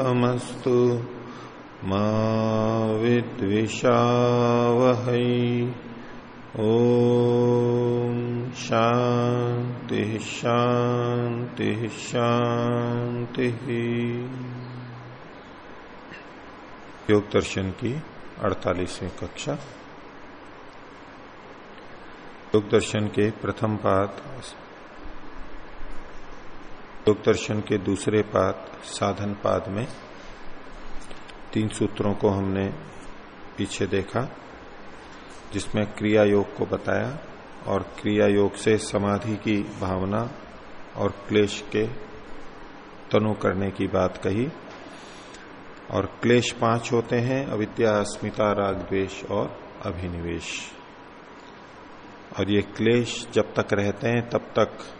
तेजस्विनावतीतमस्तु मा विद्विषावहै। ओ शांति शांति शांति योग दर्शन की अड़तालीसवीं कक्षा। योग दर्शन के प्रथम पाद योग दर्शन के दूसरे पाद, साधन पाद में तीन सूत्रों को हमने पीछे देखा, जिसमें क्रिया योग को बताया और क्रिया योग से समाधि की भावना और क्लेश के तनु करने की बात कही। और क्लेश पाँच होते हैं, अविद्या, अस्मिता, राग और अभिनिवेश। और ये क्लेश जब तक रहते हैं, तब तक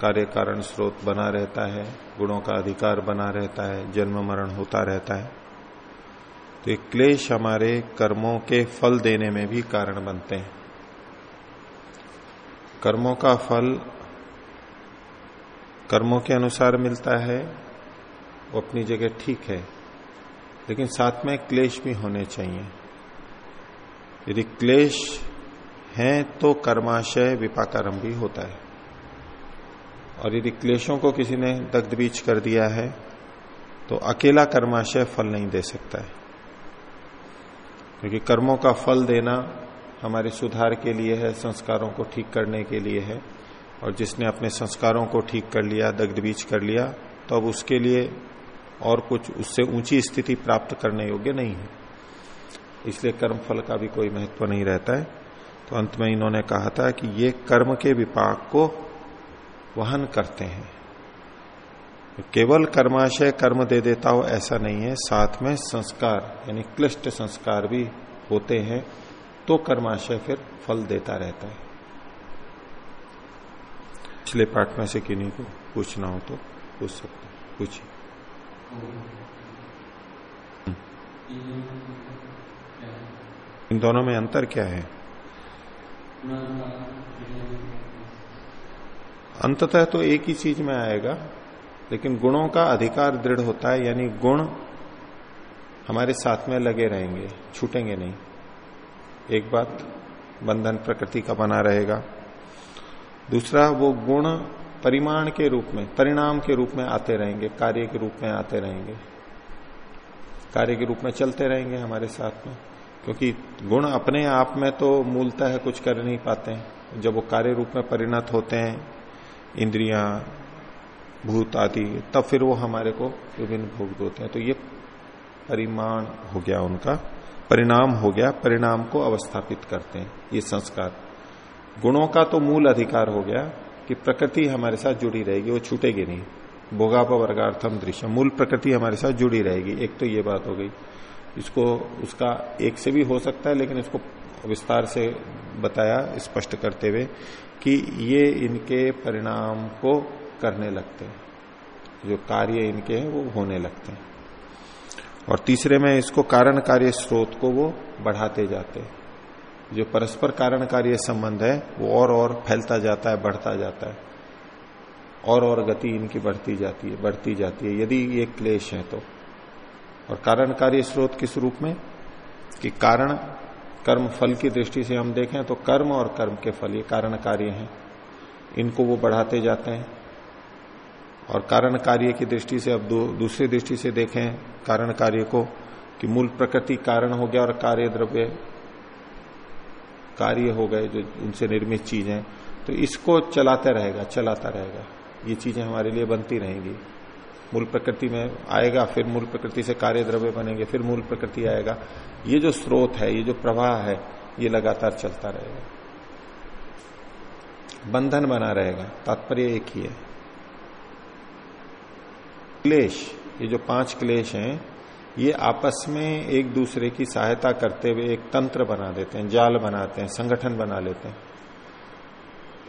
कार्य कारण स्रोत बना रहता है, गुणों का अधिकार बना रहता है, जन्म मरण होता रहता है। तो ये क्लेश हमारे कर्मों के फल देने में भी कारण बनते हैं। कर्मों का फल कर्मों के अनुसार मिलता है, वो अपनी जगह ठीक है, लेकिन साथ में क्लेश भी होने चाहिए। यदि क्लेश है तो कर्माशय विपाकर्म भी होता है। और यदि क्लेशों को किसी ने दग्ध बीच कर दिया है तो अकेला कर्माशय फल नहीं दे सकता है। क्योंकि कर्मों का फल देना हमारे सुधार के लिए है, संस्कारों को ठीक करने के लिए है, और जिसने अपने संस्कारों को ठीक कर लिया दग्ध बीच कर लिया तो अब उसके लिए और कुछ उससे ऊँची स्थिति प्राप्त करने योग्य नहीं है। इसलिए कर्म फल का भी कोई महत्व नहीं रहता है। तो अंत में इन्होंने कहा था कि ये कर्म के विपाक को वहन करते हैं। केवल कर्माशय कर्म दे देता हो, ऐसा नहीं है। साथ में संस्कार, यानी क्लिष्ट संस्कार भी होते हैं तो कर्माशय फिर फल देता रहता है। पिछले पाठ में से किन्हीं को पूछना हो तो पूछ सकते पूछिए। इन दोनों में अंतर क्या है? अंततः तो एक ही चीज़ में आएगा, लेकिन गुणों का अधिकार दृढ़ होता है, यानी गुण हमारे साथ में लगे रहेंगे, छूटेंगे नहीं। एक बात बंधन प्रकृति का बना रहेगा। दूसरा, वो गुण परिमाण के रूप में, परिणाम के रूप में आते रहेंगे, कार्य के रूप में आते रहेंगे। कार्य के रूप में चलते रहेंगे हमारे साथ में, क्योंकि गुण अपने आप में तो मूलता कुछ कर नहीं पाते हैं। जब वो कार्य रूप में परिणत होते हैं इंद्रियाँ, भूत आदि, तब फिर वो हमारे को विभिन्न भोग होते हैं। तो ये परिमाण हो गया उनका, परिणाम हो गया, परिणाम को अवस्थापित करते हैं, ये संस्कार। गुणों का तो मूल अधिकार हो गया कि प्रकृति हमारे साथ जुड़ी रहेगी, वो छूटेगी नहीं। भोगाप वर्गार्थम दृश्य मूल प्रकृति हमारे साथ जुड़ी रहेगी। एक तो ये बात हो गई। इसको, उसका एक से भी हो सकता है, लेकिन इसको विस्तार से बताया, स्पष्ट करते हुए कि ये इनके परिणाम को करने लगते हैं। जो कार्य इनके हैं, वो होने लगते हैं। और तीसरे में इसको कारण कार्य स्रोत को वो बढ़ाते जाते हैं। जो परस्पर कारण कार्य संबंध है, वो और और फैलता जाता है, बढ़ता जाता है। और और गति इनकी बढ़ती जाती है, बढ़ती जाती है। यदि ये क्लेश है तो। और कारण कार्य स्रोत किस रूप में? कि कारण कर्म फल की दृष्टि से हम देखें तो कर्म और कर्म के फल ये कारण कार्य हैं। इनको वो बढ़ाते जाते हैं। और कारण कार्य की दृष्टि से अब दूसरी दृष्टि से देखें कारण कार्य को कि मूल प्रकृति कारण हो गया और कार्य द्रव्य कार्य हो गए जो उनसे निर्मित चीज़। तो इसको चलाता रहेगा चलाता रहेगा। ये चीज़ें हमारे लिए बनती रहेंगी। मूल प्रकृति में आएगा, फिर मूल प्रकृति से कार्य द्रव्य बनेंगे, फिर मूल प्रकृति आएगा। ये जो स्रोत है, ये जो प्रवाह है, ये लगातार चलता रहेगा। बंधन बना रहेगा, तात्पर्य एक ही है। क्लेश, ये जो पाँच क्लेश हैं, ये आपस में एक दूसरे की सहायता करते हुए एक तंत्र बना देते हैं, जाल बनाते हैं, संगठन बना लेते हैं,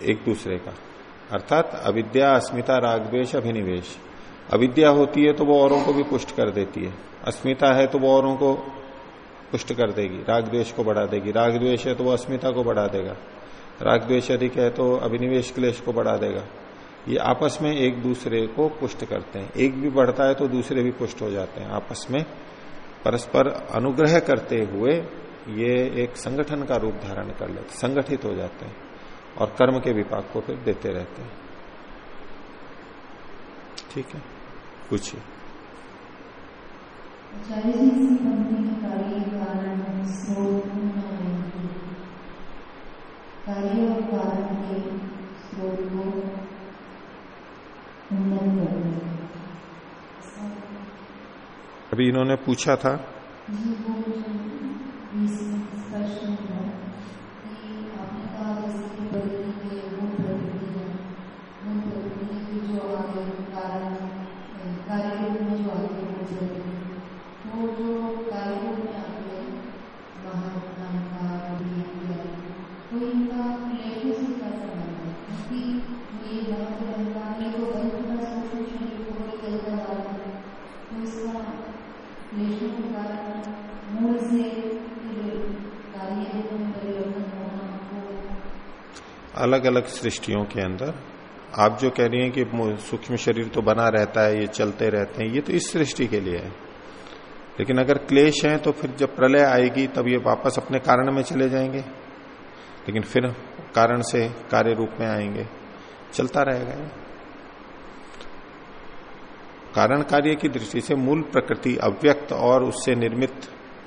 एक दूसरे का। अर्थात अविद्या, अस्मिता रागद्वेश अभिनिवेश। अविद्या होती है तो वो औरों को भी पुष्ट कर देती है। अस्मिता है तो वो औरों को पुष्ट कर देगी। राग द्वेष को बढ़ा देगी। राग द्वेष है तो वो अस्मिता को बढ़ा देगा। राग द्वेष अधिक है तो अभिनिवेश क्लेश को बढ़ा देगा। ये आपस में एक दूसरे को पुष्ट करते हैं। एक भी बढ़ता है तो दूसरे भी पुष्ट हो जाते हैं। आपस में परस्पर अनुग्रह करते हुए ये एक संगठन का रूप धारण कर लेते संगठित हो जाते हैं और कर्म के विपाक को फिर देते रहते हैं। ठीक है। पूछिए कार्य और कारण के स्रोत को अभी इन्होंने पूछा था। अलग अलग सृष्टियों के अंदर। आप जो कह रही हैं कि सूक्ष्म शरीर तो बना रहता है, ये चलते रहते हैं, ये तो इस सृष्टि के लिए है। लेकिन अगर क्लेश है तो फिर जब प्रलय आएगी तब ये वापस अपने कारण में चले जाएँगे। लेकिन फिर कारण से कार्य रूप में आएँगे। चलता रहेगा ये। कारण कार्य की दृष्टि से मूल प्रकृति अव्यक्त और उससे निर्मित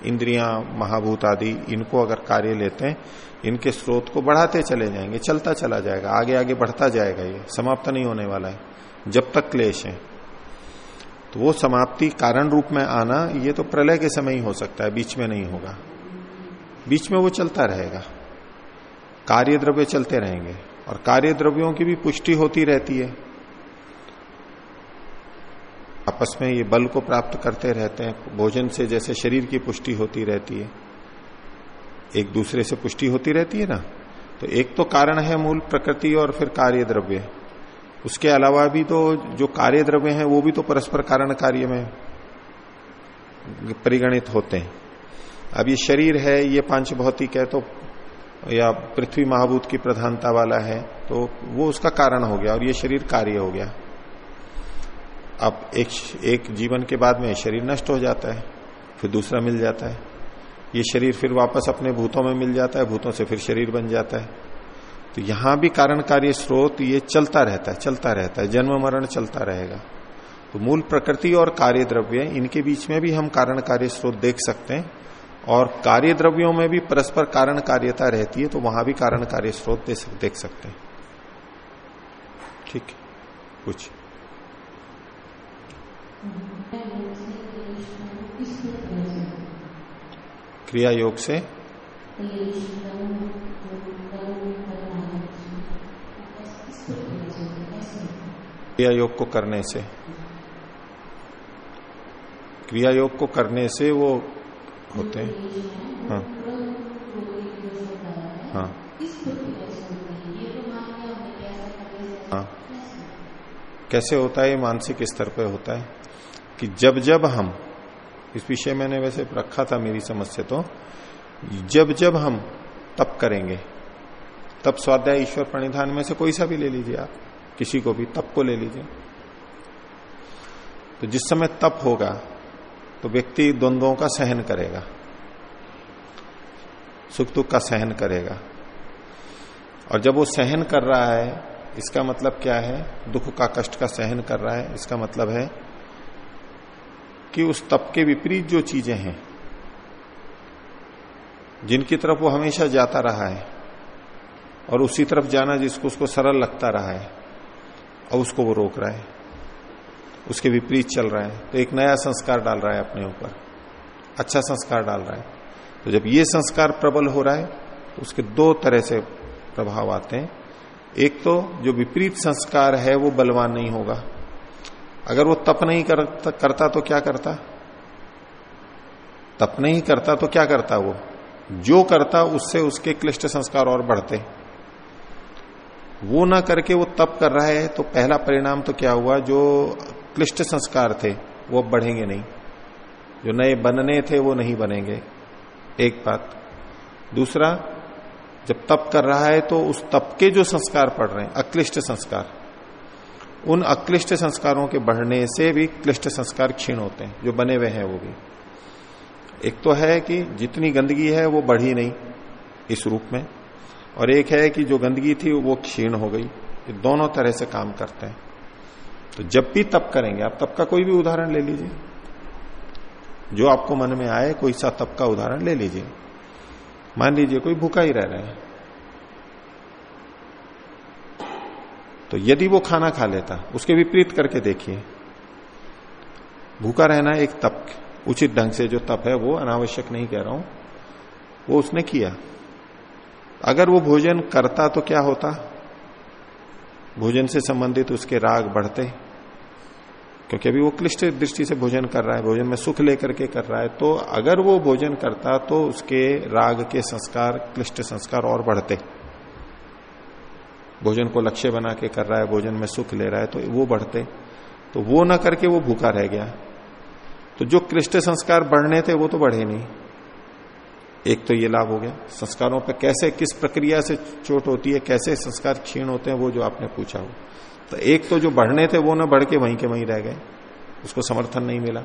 इंद्रियाँ, महाभूत आदि, इनको अगर कार्य लेते हैं, इनके स्रोत को बढ़ाते चले जाएँगे, चलता चला जाएगा, आगे आगे बढ़ता जाएगा ये, समाप्त नहीं होने वाला है, जब तक क्लेश है। तो वो समाप्ति कारण रूप में आना, ये तो प्रलय के समय ही हो सकता है, बीच में नहीं होगा। बीच में वो चलता रहेगा। कार्य द्रव्य चलते रहेंगे, और कार्य द्रव्यों की भी पुष्टि होती रहती है। आपस में ये बल को प्राप्त करते रहते हैं, भोजन से जैसे शरीर की पुष्टि होती रहती है। एक दूसरे से पुष्टि होती रहती है ना? तो एक तो कारण है मूल प्रकृति और फिर कार्य द्रव्य उसके अलावा भी तो जो कार्य द्रव्य है, वो भी तो परस्पर कारण कार्य में परिगणित होते हैं। अब ये शरीर है, ये पाँच भौतिक है तो या पृथ्वी महाभूत की प्रधानता वाला है तो वो उसका कारण हो गया और ये शरीर कार्य हो गया। अब एक एक जीवन के बाद में शरीर नष्ट हो जाता है, फिर दूसरा मिल जाता है। ये शरीर फिर वापस अपने भूतों में मिल जाता है, भूतों से फिर शरीर बन जाता है। तो यहाँ भी कारण कार्य स्रोत ये चलता रहता है, चलता रहता है, जन्म मरण चलता रहेगा। तो मूल प्रकृति और कार्य द्रव्य इनके बीच में भी हम कारण कार्य स्रोत देख सकते हैं, और कार्य द्रव्यों में भी परस्पर कारण कार्यता रहती है तो वहाँ भी कारण कार्य स्रोत देख सकते हैं। ठीक? कुछ। क्रिया योग से? क्रिया योग को करने से। क्रिया योग को करने से वो होते हैं। हाँ। हाँ। हाँ। कैसे होता है? मानसिक स्तर पर होता है कि जब जब हम इस विषय मैंने वैसे रखा था मेरी समझ से तो। जब जब हम तप करेंगे तब स्वाध्याय ईश्वर प्रणिधान में से कोई सा भी ले लीजिए आप, किसी को भी तप को ले लीजिए। तो जिस समय तप होगा तो व्यक्ति द्वंद्वों का सहन करेगा, सुख दुख का सहन करेगा। और जब वो सहन कर रहा है, इसका मतलब क्या है? दुख का कष्ट का सहन कर रहा है, इसका मतलब है कि उस तप के विपरीत जो चीज़ें हैं, जिनकी तरफ़ वो हमेशा जाता रहा है और उसी तरफ़ जाना जिसको उसको सरल लगता रहा है और उसको वो रोक रहा है। उसके विपरीत चल रहा है। तो एक नया संस्कार डाल रहा है अपने ऊपर। अच्छा संस्कार डाल रहा है। तो जब ये संस्कार प्रबल हो रहा है तो उसके दो तरह से प्रभाव आते हैं। एक तो जो विपरीत संस्कार है, वो बलवान नहीं होगा। अगर वो तप नहीं करता, करता तो क्या करता? तप नहीं करता तो क्या करता वो? जो करता उससे उसके क्लिष्ट संस्कार और बढ़ते। वो ना करके वो तप कर रहा है तो पहला परिणाम तो क्या हुआ? जो क्लिष्ट संस्कार थे वो बढ़ेंगे नहीं। जो नए बनने थे वो नहीं बनेंगे। एक बात। दूसरा जब तप कर रहा है तो उस तप के जो संस्कार पड़ रहे हैं अक्लिष्ट संस्कार उन अक्लिष्ट संस्कारों के बढ़ने से भी क्लिष्ट संस्कार क्षीण होते हैं, जो बने हुए हैं वो भी। एक तो है कि जितनी गंदगी है वो बढ़ी नहीं इस रूप में, और एक है कि जो गंदगी थी वो क्षीण हो गई, ये दोनों तरह से काम करते हैं। तो जब भी तप करेंगे, आप तप का कोई भी उदाहरण ले लीजिए। जो आपको मन में आए, कोई सा तप का उदाहरण ले लीजिए। मान लीजिए कोई भूखा ही रह रहा है। तो यदि वो खाना खा लेता, उसके विपरीत करके देखिए। भूखा रहना एक तप, उचित ढंग से जो तप है, वो अनावश्यक नहीं कह रहा हूँ। वो उसने किया। अगर वो भोजन करता तो क्या होता? भोजन से संबंधित उसके राग बढ़ते। क्योंकि अभी वो क्लिष्ट दृष्टि से भोजन कर रहा है, भोजन में सुख लेकर के कर रहा है तो अगर वो भोजन करता तो उसके राग के संस्कार, क्लिष्ट संस्कार और बढ़ते। भोजन को लक्ष्य बना के कर रहा है, भोजन में सुख ले रहा है तो वो बढ़ते। तो वो ना करके वो भूखा रह गया। तो जो कृष्ट संस्कार बढ़ने थे, वो तो बढ़े नहीं। एक तो ये लाभ हो गया। संस्कारों पर कैसे, किस प्रक्रिया से चोट होती है, कैसे संस्कार क्षीण होते हैं, वो जो आपने पूछा हो। तो एक तो जो बढ़ने थे, वो ना बढ़ के वहीं के वहीं रह गए। उसको समर्थन नहीं मिला।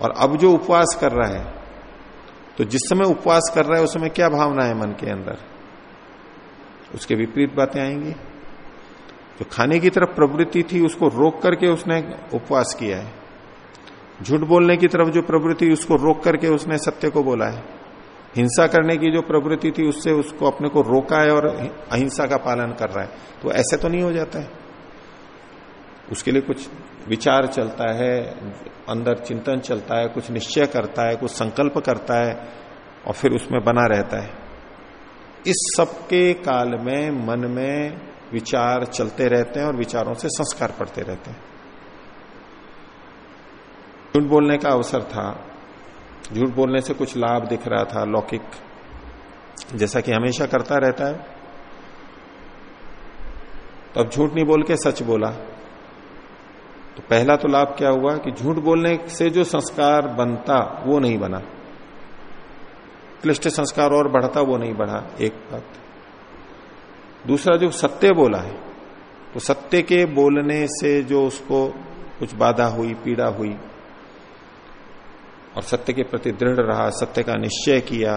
और अब जो उपवास कर रहा है तो जिस समय उपवास कर रहा है, उस समय क्या भावना है मन के अंदर? उसके विपरीत बातें आएँगी। जो खाने की तरफ़ प्रवृत्ति थी, उसको रोक करके उसने उपवास किया है। झूठ बोलने की तरफ़ जो प्रवृत्ति, उसको रोक करके उसने सत्य को बोला है। हिंसा करने की जो प्रवृत्ति थी, उससे उसको अपने को रोका है और अहिंसा का पालन कर रहा है। तो ऐसे तो नहीं हो जाता है। उसके लिए कुछ विचार चलता है, अंदर चिंतन चलता है, कुछ निश्चय करता है, कुछ संकल्प करता है और फिर उसमें बना रहता है। इस सबके काल में मन में विचार चलते रहते हैं और विचारों से संस्कार पड़ते रहते हैं। झूठ बोलने का अवसर था। झूठ बोलने से कुछ लाभ दिख रहा था लौकिक। जैसा कि हमेशा करता रहता है। तो अब झूठ नहीं बोल के सच बोला। तो पहला तो लाभ क्या हुआ कि झूठ बोलने से जो संस्कार बनता, वो नहीं बना। क्लिष्ट संस्कार और बढ़ता, वो नहीं बढ़ा, एक बात। दूसरा, जो सत्य बोला है तो सत्य के बोलने से जो उसको कुछ बाधा हुई, पीड़ा हुई, और सत्य के प्रति दृढ़ रहा, सत्य का निश्चय किया,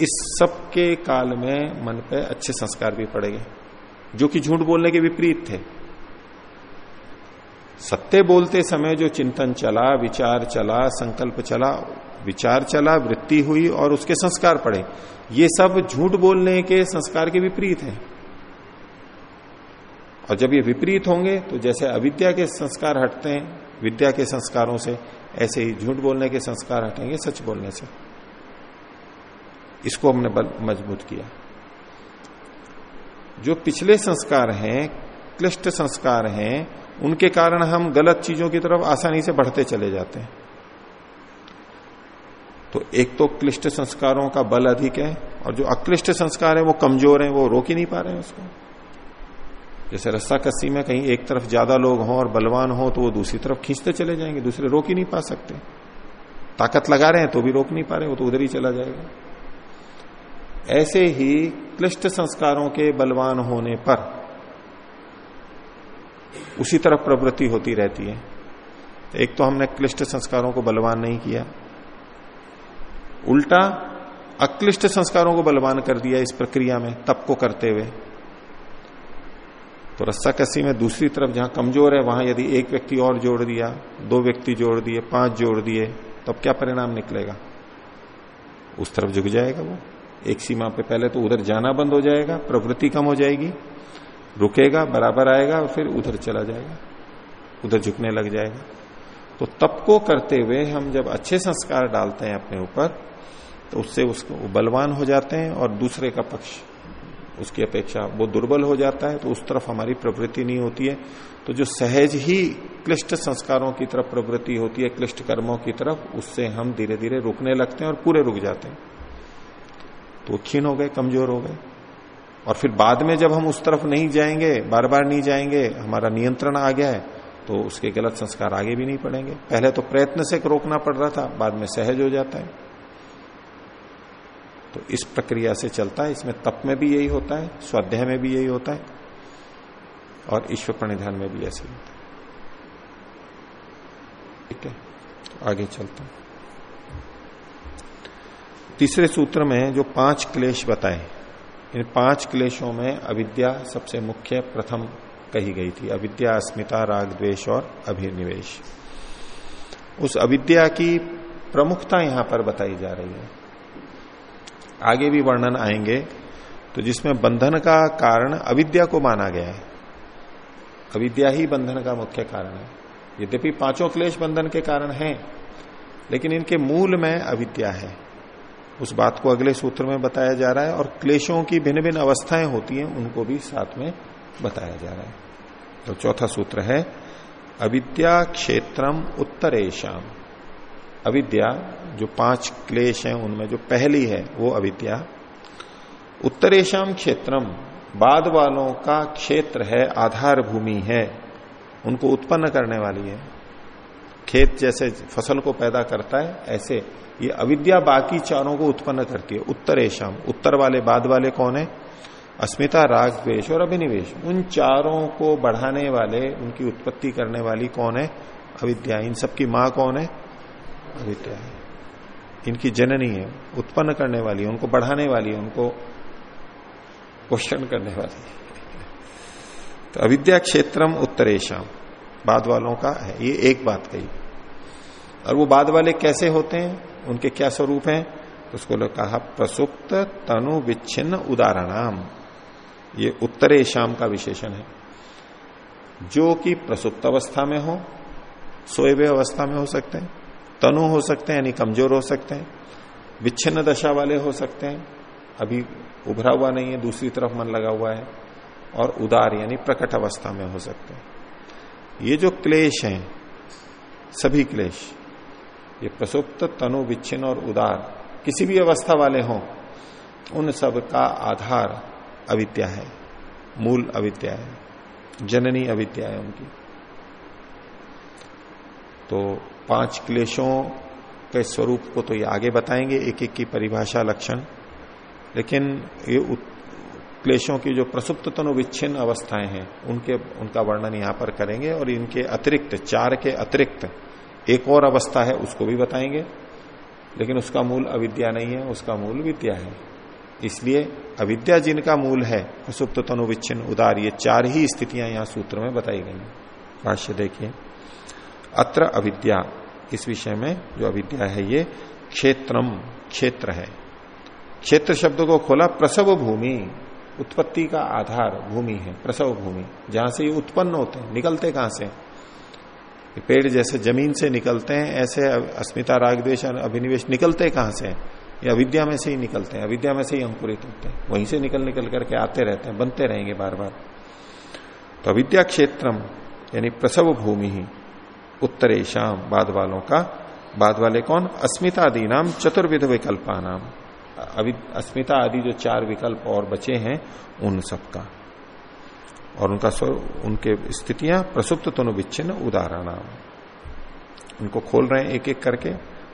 इस सब के काल में मन पे अच्छे संस्कार भी पड़ेंगे जो कि झूठ बोलने के विपरीत थे। सत्य बोलते समय जो चिंतन चला, विचार चला, संकल्प चला विचार चला, वृत्ति हुई और उसके संस्कार पड़े। ये सब झूठ बोलने के संस्कार के विपरीत है। और जब ये विपरीत होंगे तो जैसे अविद्या के संस्कार हटते हैं, विद्या के संस्कारों से ऐसे ही झूठ बोलने के संस्कार हटेंगे, सच बोलने से। इसको हमने मज़बूत किया। जो पिछले संस्कार हैं, क्लिष्ट संस्कार हैं, उनके कारण हम गलत चीज़ों की तरफ़ आसानी से बढ़ते चले जाते हैं। तो एक तो क्लिष्ट संस्कारों का बल अधिक है और जो अक्लिष्ट संस्कार है वो कमज़ोर है, वो रोक ही नहीं पा रहे हैं उसको। जैसे रस्सा कस्सी में कहीं एक तरफ़ ज़्यादा लोग हों और बलवान हो तो वो दूसरी तरफ़ खींचते चले जाएँगे, दूसरे रोक ही नहीं पा सकते। ताकत लगा रहे हैं तो भी रोक नहीं पा रहे, वो तो उधर ही चला जाएगा। ऐसे ही क्लिष्ट संस्कारों के बलवान होने पर उसी तरफ़ प्रवृत्ति होती रहती है। एक तो हमने क्लिष्ट संस्कारों को बलवान नहीं किया उल्टा अक्लिष्ट संस्कारों को बलवान कर दिया इस प्रक्रिया में, तप को करते हुए। तो रस्सा कसी में दूसरी तरफ़ जहाँ कमज़ोर है, वहाँ यदि एक व्यक्ति और जोड़ दिया, दो व्यक्ति जोड़ दिए, पाँच जोड़ दिए, तब क्या परिणाम निकलेगा? उस तरफ़ झुक जाएगा वो। एक सीमा पे पहले तो उधर जाना बंद हो जाएगा, प्रवृत्ति कम हो जाएगी, रुकेगा, बराबर आएगा और फिर उधर चला जाएगा, उधर झुकने लग जाएगा। तो तप को करते हुए हम जब अच्छे संस्कार डालते हैं अपने ऊपर तो उससे उसको बलवान हो जाते हैं और दूसरे का पक्ष, उसकी अपेक्षा वो दुर्बल हो जाता है तो उस तरफ़ हमारी प्रवृत्ति नहीं होती है। तो जो सहज ही क्लिष्ट संस्कारों की तरफ़ प्रवृत्ति होती है, क्लिष्ट कर्मों की तरफ़, उससे हम धीरे धीरे रुकने लगते हैं और पूरे रुक जाते हैं। तो क्षीण हो गए, कमज़ोर हो गए। और फिर बाद में जब हम उस तरफ़ नहीं जाएँगे बार बार नहीं जाएँगे, हमारा नियंत्रण आ गया है तो उसके गलत संस्कार आगे भी नहीं पड़ेंगे पहले तो प्रयत्न से रोकना पड़ रहा था, बाद में सहज हो जाता है। तो इस प्रक्रिया से चलता है, इसमें तप में भी यही होता है, स्वाध्याय में भी यही होता है, और ईश्वर प्रणिधान में भी ऐसे होता है। ठीक है तो आगे चलता तीसरे सूत्र में जो पाँच क्लेश बताए, इन पाँच क्लेशों में अविद्या सबसे मुख्य, प्रथम कही गई थी, अविद्या, अस्मिता, राग, द्वेष और अभिनिवेश। उस अविद्या की प्रमुखता यहाँ पर बताई जा रही है। आगे भी वर्णन आएँगे तो जिसमें बंधन का कारण अविद्या को माना गया है। अविद्या ही बंधन का मुख्य कारण है। यद्यपि पाँचों क्लेश बंधन के कारण हैं, लेकिन इनके मूल में अविद्या है। उस बात को अगले सूत्र में बताया जा रहा है और क्लेशों की भिन्न भिन्न अवस्थाएँ होती हैं, उनको भी साथ में बताया जा रहा है। तो चौथा सूत्र है, अविद्या क्षेत्रम उत्तरेशम। अविद्या, जो पाँच क्लेश हैं, उनमें जो पहली है, वो अविद्या। उत्तरेशम क्षेत्रम, बाद वालों का क्षेत्र है, आधार भूमि है, उनको उत्पन्न करने वाली है। खेत जैसे फ़सल को पैदा करता है, ऐसे ये अविद्या बाकी चारों को उत्पन्न करती है। उत्तरेशम, उत्तर वाले, बाद वाले कौन है? अस्मिता राग द्वेश और अभिनिवेश, उन चारों को बढ़ाने वाले, उनकी उत्पत्ति करने वाली कौन है? अविद्या। इन सबकी माँ कौन है? अविद्या है। इनकी जननी है, उत्पन्न करने वाली, उनको बढ़ाने वाली, उनको पोषण करने वाली। तो अविद्या क्षेत्रम उत्तरेशम, बाद वालों का है। ये एक बात कही। और वो बाद वाले कैसे होते हैं? उनके क्या स्वरूप हैं? तो उसको लोग कहा, प्रसुप्त तनु विच्छिन्न उदाहरणाम। ये उत्तरे शाम का विशेषण है। जो कि प्रसुप्त अवस्था में हो सोए हुए अवस्था में हो सकते हैं, तनु हो सकते हैं, यानी कमज़ोर हो सकते हैं, विच्छिन्न दशा वाले हो सकते हैं, अभी उभरा हुआ नहीं है, दूसरी तरफ़ मन लगा हुआ है, और उदार यानी प्रकट अवस्था में हो सकते हैं। ये जो क्लेश हैं, सभी क्लेश, ये प्रसुप्त, तनु, विच्छिन्न और उदार, किसी भी अवस्था वाले हों, उन सब का आधार अविद्या है। मूल अविद्या है। जननी अविद्या है उनकी। तो पाँच क्लेशों के स्वरूप को तो ये आगे बताएँगे एक एक की परिभाषा लक्षण। लेकिन ये क्लेशों की जो प्रसुप्त तनु विच्छिन्न अवस्थाएँ हैं, उनके, उनका वर्णन यहाँ पर करेंगे और इनके अतिरिक्त, चार के अतिरिक्त एक और अवस्था है, उसको भी बताएँगे। लेकिन उसका मूल अविद्या नहीं है, उसका मूल विद्या है। इसलिए अविद्या जिनका मूल है प्रसुप्त तनु विच्छिन्न उदार, ये चार ही स्थितियाँ यहाँ सूत्र में बताई गई भाष्य देखिए। अत्र अविद्या, इस विषय में जो अविद्या है, ये क्षेत्रम, क्षेत्र है। क्षेत्र शब्द को खोला, प्रसव भूमि, उत्पत्ति का आधार भूमि है, प्रसव भूमि। जहाँ से ये उत्पन्न होते हैं, निकलते कहाँ से? पेड़ जैसे ज़मीन से निकलते हैं, ऐसे अस्मिता रागद्वेश अभिनिवेश निकलते कहाँ से? ये अविद्या में से ही निकलते हैं, अविद्या में से ही अंकुरित होते हैं। वहीं से निकल निकल करके आते रहते हैं, बनते रहेंगे बार बार तो अविद्या क्षेत्रम, यानी प्रसव भूमि ही उत्तरेशम बाद वालों का, बाद वाले कौन? अस्मिता आदि नाम चतुर्विध विकल्पा नाम अस्मिता आदि जो चार विकल्प और बचे हैं, उन सबका। और उनका उनके स्थितियाँ प्रसुप्त तनु विच्छिन्न उदाहरण उनको खोल रहे हैं एक एक करके।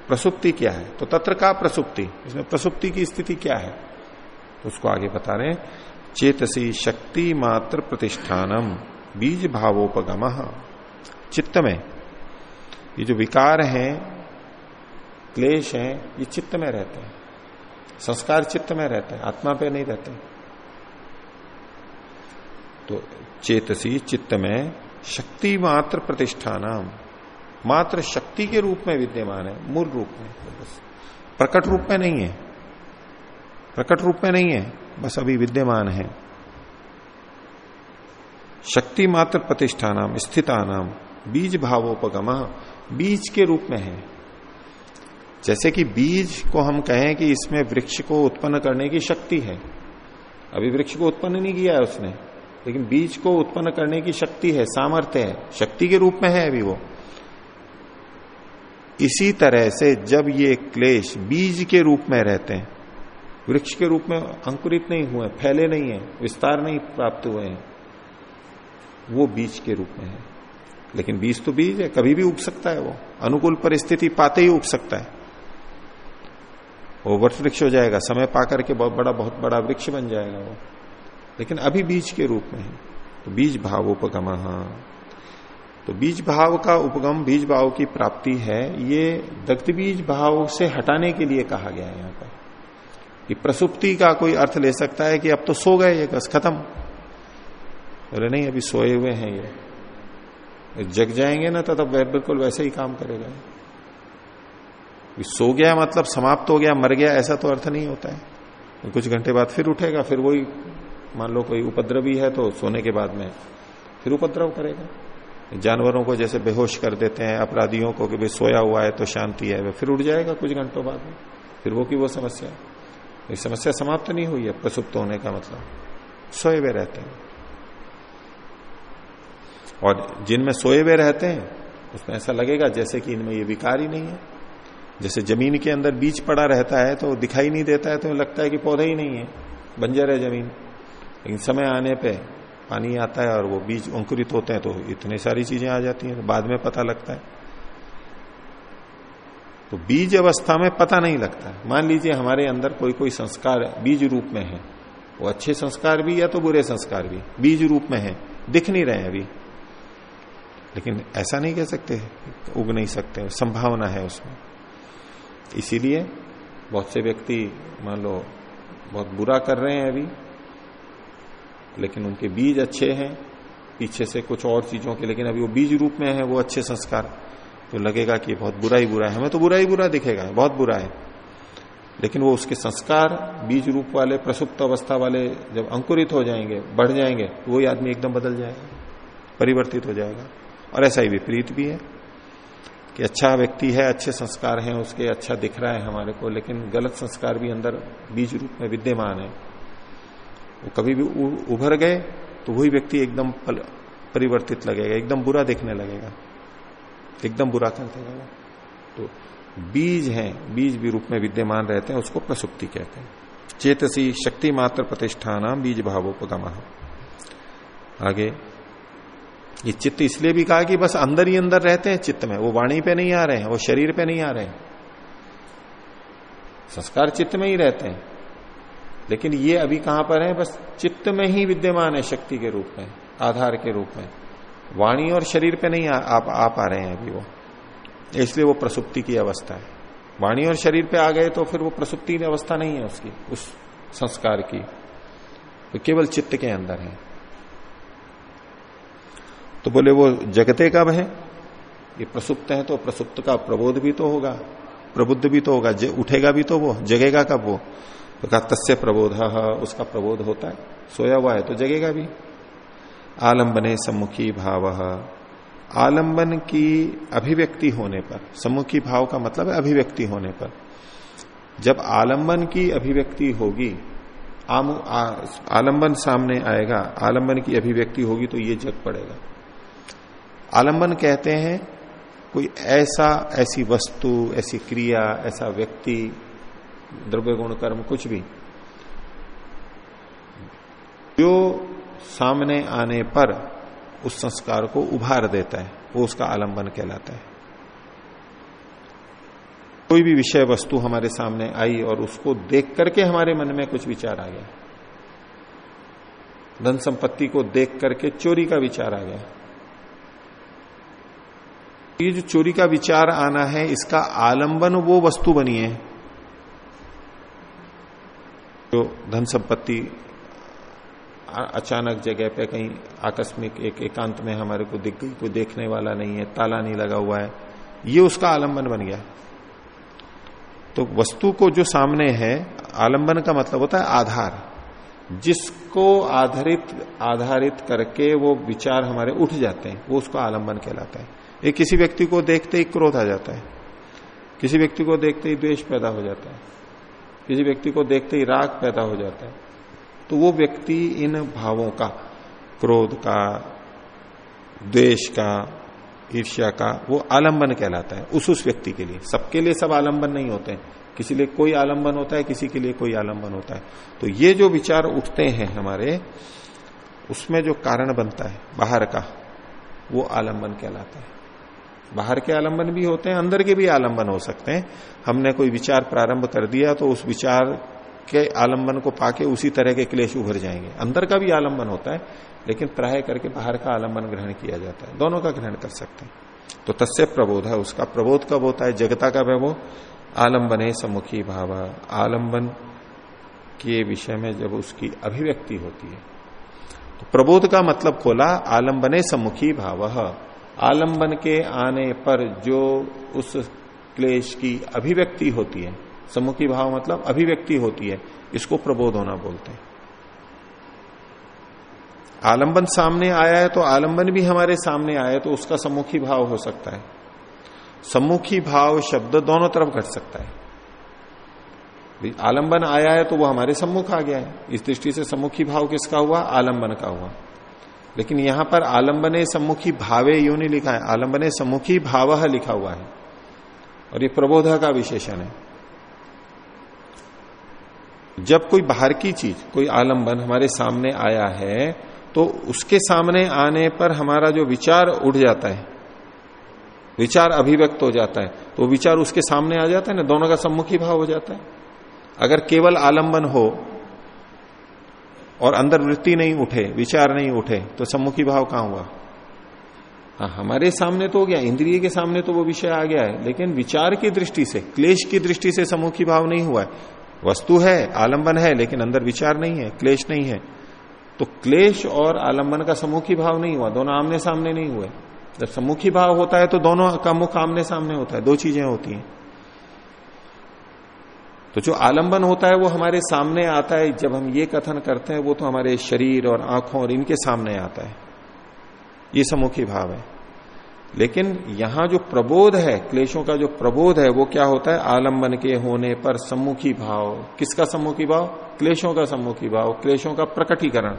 प्रसुप्ति क्या है? तो तत्र का प्रसुप्ति। इसमें प्रसुप्ति की स्थिति क्या है? तो उसको आगे बता रहे चेतसी शक्ति मात्र प्रतिष्ठानम, बीज भावोपगम। चित्त में। ये जो विकार हैं, क्लेश हैं, ये चित्त में रहते हैं। संस्कार चित्त में रहते हैं, आत्मा पे नहीं रहते। तो चेतसी चित्त में शक्ति मात्र प्रतिष्ठानम। मात्र शक्ति के रूप में विद्यमान है, मूल रूप में प्रकट रूप में नहीं है। प्रकट रूप में नहीं है, बस अभी विद्यमान है। शक्ति मात्र प्रतिष्ठानाम, स्थितानाम, बीज भावोपगम, बीज के रूप में है। जैसे कि बीज को हम कहें कि इसमें वृक्ष को उत्पन्न करने की शक्ति है। अभी वृक्ष को उत्पन्न नहीं किया है उसने, लेकिन बीज को उत्पन्न करने की शक्ति है, सामर्थ्य है। शक्ति के रूप में है अभी वो। इसी तरह से जब ये क्लेश बीज के रूप में रहते हैं, वृक्ष के रूप में अंकुरित नहीं हुए फैले नहीं है, विस्तार नहीं प्राप्त हुए हैं, वो बीज के रूप में है। लेकिन बीज तो बीज है, कभी भी उग सकता है वो। अनुकूल परिस्थिति पाते ही उग सकता है। वो वट वृक्ष हो जाएगा, समय पाकर के बहुत बड़ा बहुत बड़ा वृक्ष बन जाएगा वो। लेकिन अभी बीज के रूप में है। तो बीज भाव उपगम तो बीज भाव का उपगम, बीज भाव की प्राप्ति है, ये दग्ध बीज भाव से हटाने के लिए कहा गया है यहाँ पर। कि प्रसुप्ति का कोई अर्थ ले सकता है कि अब तो सो गए, ये बस खत्म। अरे नहीं, अभी सोए हुए हैं ये। जग जाएँगे ना तो तब बिल्कुल वैसे ही काम करेगा सो गया मतलब समाप्त हो गया, मर गया, ऐसा तो अर्थ नहीं होता है। कुछ घंटे बाद फिर उठेगा, फिर वही, मान लो कोई उपद्रवी है तो सोने के बाद में फिर उपद्रव करेगा। जानवरों को जैसे बेहोश कर देते हैं, अपराधियों को कि भाई सोया हुआ है तो शांति है फिर उठ जाएगा कुछ घंटों बाद में। फिर वो की वो समस्या। ये समस्या समाप्त नहीं हुई है, प्रसुप्त होने का मतलब। सोए हुए रहते हैं। और जिनमें सोए हुए रहते हैं, उसमें ऐसा लगेगा जैसे कि इनमें ये विकार ही नहीं है। जैसे ज़मीन के अंदर बीज पड़ा रहता है तो दिखाई नहीं देता है तो लगता है कि पौधा ही नहीं है बंजर है ज़मीन। लेकिन समय आने पे पानी आता है और वो बीज अंकुरित होते हैं तो इतनी सारी चीज़ें आ जाती हैं, बाद में पता लगता है। तो बीज अवस्था में पता नहीं लगता। मान लीजिए हमारे अंदर कोई कोई संस्कार बीज रूप में है। वो अच्छे संस्कार भी या तो बुरे संस्कार भी, बीज रूप में है। दिख नहीं रहे अभी। लेकिन ऐसा नहीं कह सकते उग नहीं सकते संभावना है उसमें। इसीलिए बहुत से व्यक्ति, मान लो, बहुत बुरा कर रहे हैं अभी। लेकिन उनके बीज अच्छे हैं, पीछे से कुछ और चीज़ों के, लेकिन अभी वो बीज रूप में है, वो अच्छे संस्कार। तो लगेगा कि बहुत बुरा ही बुरा है। हमें तो बुरा ही बुरा दिखेगा, बहुत बुरा है। लेकिन वो उसके संस्कार, बीज रूप वाले, प्रसुप्त अवस्था वाले जब अंकुरित हो जाएँगे, बढ़ जाएँगे तो वही आदमी एकदम बदल जाएगा, परिवर्तित हो जाएगा। और ऐसा ही विपरीत भी है कि अच्छा व्यक्ति है, अच्छे संस्कार हैं, उसके अच्छा दिख रहा है हमारे को, लेकिन गलत संस्कार भी अंदर बीज रूप में विद्यमान है। वो कभी भी उभर गए तो वही व्यक्ति एकदम परिवर्तित लगेगा, एकदम बुरा देखने लगेगा। एकदम बुरा कर देगा तो बीज है, बीज भी रूप में विद्यमान रहते हैं, उसको प्रसुप्ति कहते हैं। चेतसी शक्ति मात्र प्रतिष्ठान बीज भावोपगम। आगे, ये चित्त इसलिए भी कहा कि बस अंदर ही अंदर रहते हैं चित्त में, वो वाणी पे नहीं आ रहे हैं, वो शरीर पे नहीं आ रहे हैं। संस्कार चित्त में ही रहते हैं। लेकिन ये अभी कहाँ पर है? बस चित्त में ही विद्यमान है शक्ति के रूप में आधार के रूप में। वाणी और शरीर पे नहीं आ, आप आ पा रहे हैं अभी वो। इसलिए वो प्रसुप्ति की अवस्था है। वाणी और शरीर पे आ गए तो फिर वो प्रसुप्ति की अवस्था नहीं है उसकी उस संस्कार की। तो केवल चित्त के अंदर है। तो बोले वो जगते कब है? ये प्रसुप्त है तो प्रसुप्त का प्रबोध भी तो होगा प्रबुद्ध भी तो होगा उठेगा भी तो वो जगेगा कब वो? तो कहा तस्य प्रबोध उसका प्रबोध होता है। सोया हुआ है तो जगेगा भी। आलंबने सम्मुखी भाव। आलंबन की अभिव्यक्ति होने पर सम्मुखी भाव का मतलब है अभिव्यक्ति होने पर। जब आलंबन की अभिव्यक्ति होगी आम, आ, आलंबन सामने आएगा आलंबन की अभिव्यक्ति होगी तो ये जग पड़ेगा। आलंबन कहते हैं कोई ऐसा ऐसी वस्तु ऐसी क्रिया ऐसा व्यक्ति द्रव्य गुण कर्म कुछ भी। जो सामने आने पर उस संस्कार को उभार देता है, वो उसका आलंबन कहलाता है। कोई भी विषय वस्तु हमारे सामने आई और उसको देख करके हमारे मन में कुछ विचार आ गया। धन संपत्ति को देख करके चोरी का विचार आ गया। ये जो चोरी का विचार आना है, इसका आलंबन वो वस्तु बनी है जो धन संपत्ति अचानक जगह पे कहीं आकस्मिक एक एकांत में हमारे को दिख गई कोई देखने वाला नहीं है, ताला नहीं लगा हुआ है, ये उसका आलंबन बन गया। तो वस्तु को जो सामने है, आलंबन का मतलब होता है आधार। जिसको आधारित आधारित करके वो विचार हमारे उठ जाते हैं, वो उसको आलंबन कहलाता है। एक किसी व्यक्ति को देखते ही क्रोध आ जाता है। किसी व्यक्ति को देखते ही द्वेष पैदा हो जाता है। किसी व्यक्ति को देखते ही राग पैदा हो जाता है। तो वो व्यक्ति इन भावों का, क्रोध का, द्वेष का, ईर्ष्या का, वो आलंबन कहलाता है उस उस व्यक्ति के लिए। सबके लिए सब आलंबन नहीं होते हैं। किसी लिए कोई आलंबन होता है, किसी के लिए कोई आलंबन होता है। तो ये जो विचार उठते हैं हमारे, उसमें जो कारण बनता है, बाहर का, वो आलंबन कहलाता है। बाहर के आलंबन भी होते हैं, अंदर के भी आलंबन हो सकते हैं। हमने कोई विचार प्रारंभ कर दिया तो उस विचार के आलंबन को पाके उसी तरह के क्लेश उभर जाएँगे। अंदर का भी आलंबन होता है, लेकिन प्राय करके बाहर का आलंबन ग्रहण किया जाता है। दोनों का ग्रहण कर सकते हैं। तो तस्य प्रबोध है, उसका प्रबोध कब होता है? जगता का वह आलंबन है सम्मुखी भाव। आलंबन के विषय में जब उसकी अभिव्यक्ति होती है तो प्रबोध का मतलब खोला, आलंबने सम्मुखी भाव। आलंबन के आने पर जो उस क्लेश की अभिव्यक्ति होती है, सम्मुखी भाव मतलब अभिव्यक्ति होती है, इसको प्रबोध होना बोलते हैं। आलंबन सामने आया है तो आलंबन भी हमारे सामने आया है तो उसका सम्मुखी भाव हो सकता है। सम्मुखी भाव शब्द दोनों तरफ़ घट सकता है। आलंबन आया है तो वो हमारे सम्मुख आ गया है। इस दृष्टि से सम्मुखी भाव किसका हुआ? आलंबन का हुआ। लेकिन यहाँ पर आलंबने सम्मुखी भावे यू नहीं लिखा है आलंबने सम्मुखी भाव लिखा हुआ है। और ये प्रबोध का विशेषण है। जब कोई बाहर की चीज़, कोई आलंबन हमारे सामने आया है तो उसके सामने आने पर हमारा जो विचार उठ जाता है, विचार अभिव्यक्त हो जाता है तो विचार उसके सामने आ जाता है ना, दोनों का सम्मुखी भाव हो जाता है। अगर केवल आलंबन हो और अंदर वृत्ति नहीं उठे, विचार नहीं उठे तो सम्मुखी भाव कहाँ हुआ? हाँ हमारे सामने तो हो गया, इंद्रिय के सामने तो वो विषय आ गया है, लेकिन विचार की दृष्टि से, क्लेश की दृष्टि से सम्मुखी भाव नहीं हुआ है। वस्तु है, आलंबन है, लेकिन अंदर विचार नहीं है, क्लेश नहीं है। तो क्लेश और आलंबन का सम्मुखी भाव नहीं हुआ, दोनों आमने सामने नहीं हुए। जब सम्मुखी भाव होता है तो दोनों का मुख आमने सामने होता है, दो चीज़ें होती हैं। तो जो आलंबन होता है वो हमारे सामने आता है। जब हम ये कथन करते हैं, वो तो हमारे शरीर और आँखों और इनके सामने आता है। ये सम्मुखी भाव है। लेकिन यहाँ जो प्रबोध है, क्लेशों का जो प्रबोध है, वो क्या होता है? आलंबन के होने पर सम्मुखी भाव। किसका सम्मुखी भाव? क्लेशों का सम्मुखी भाव। क्लेशों का प्रकटीकरण।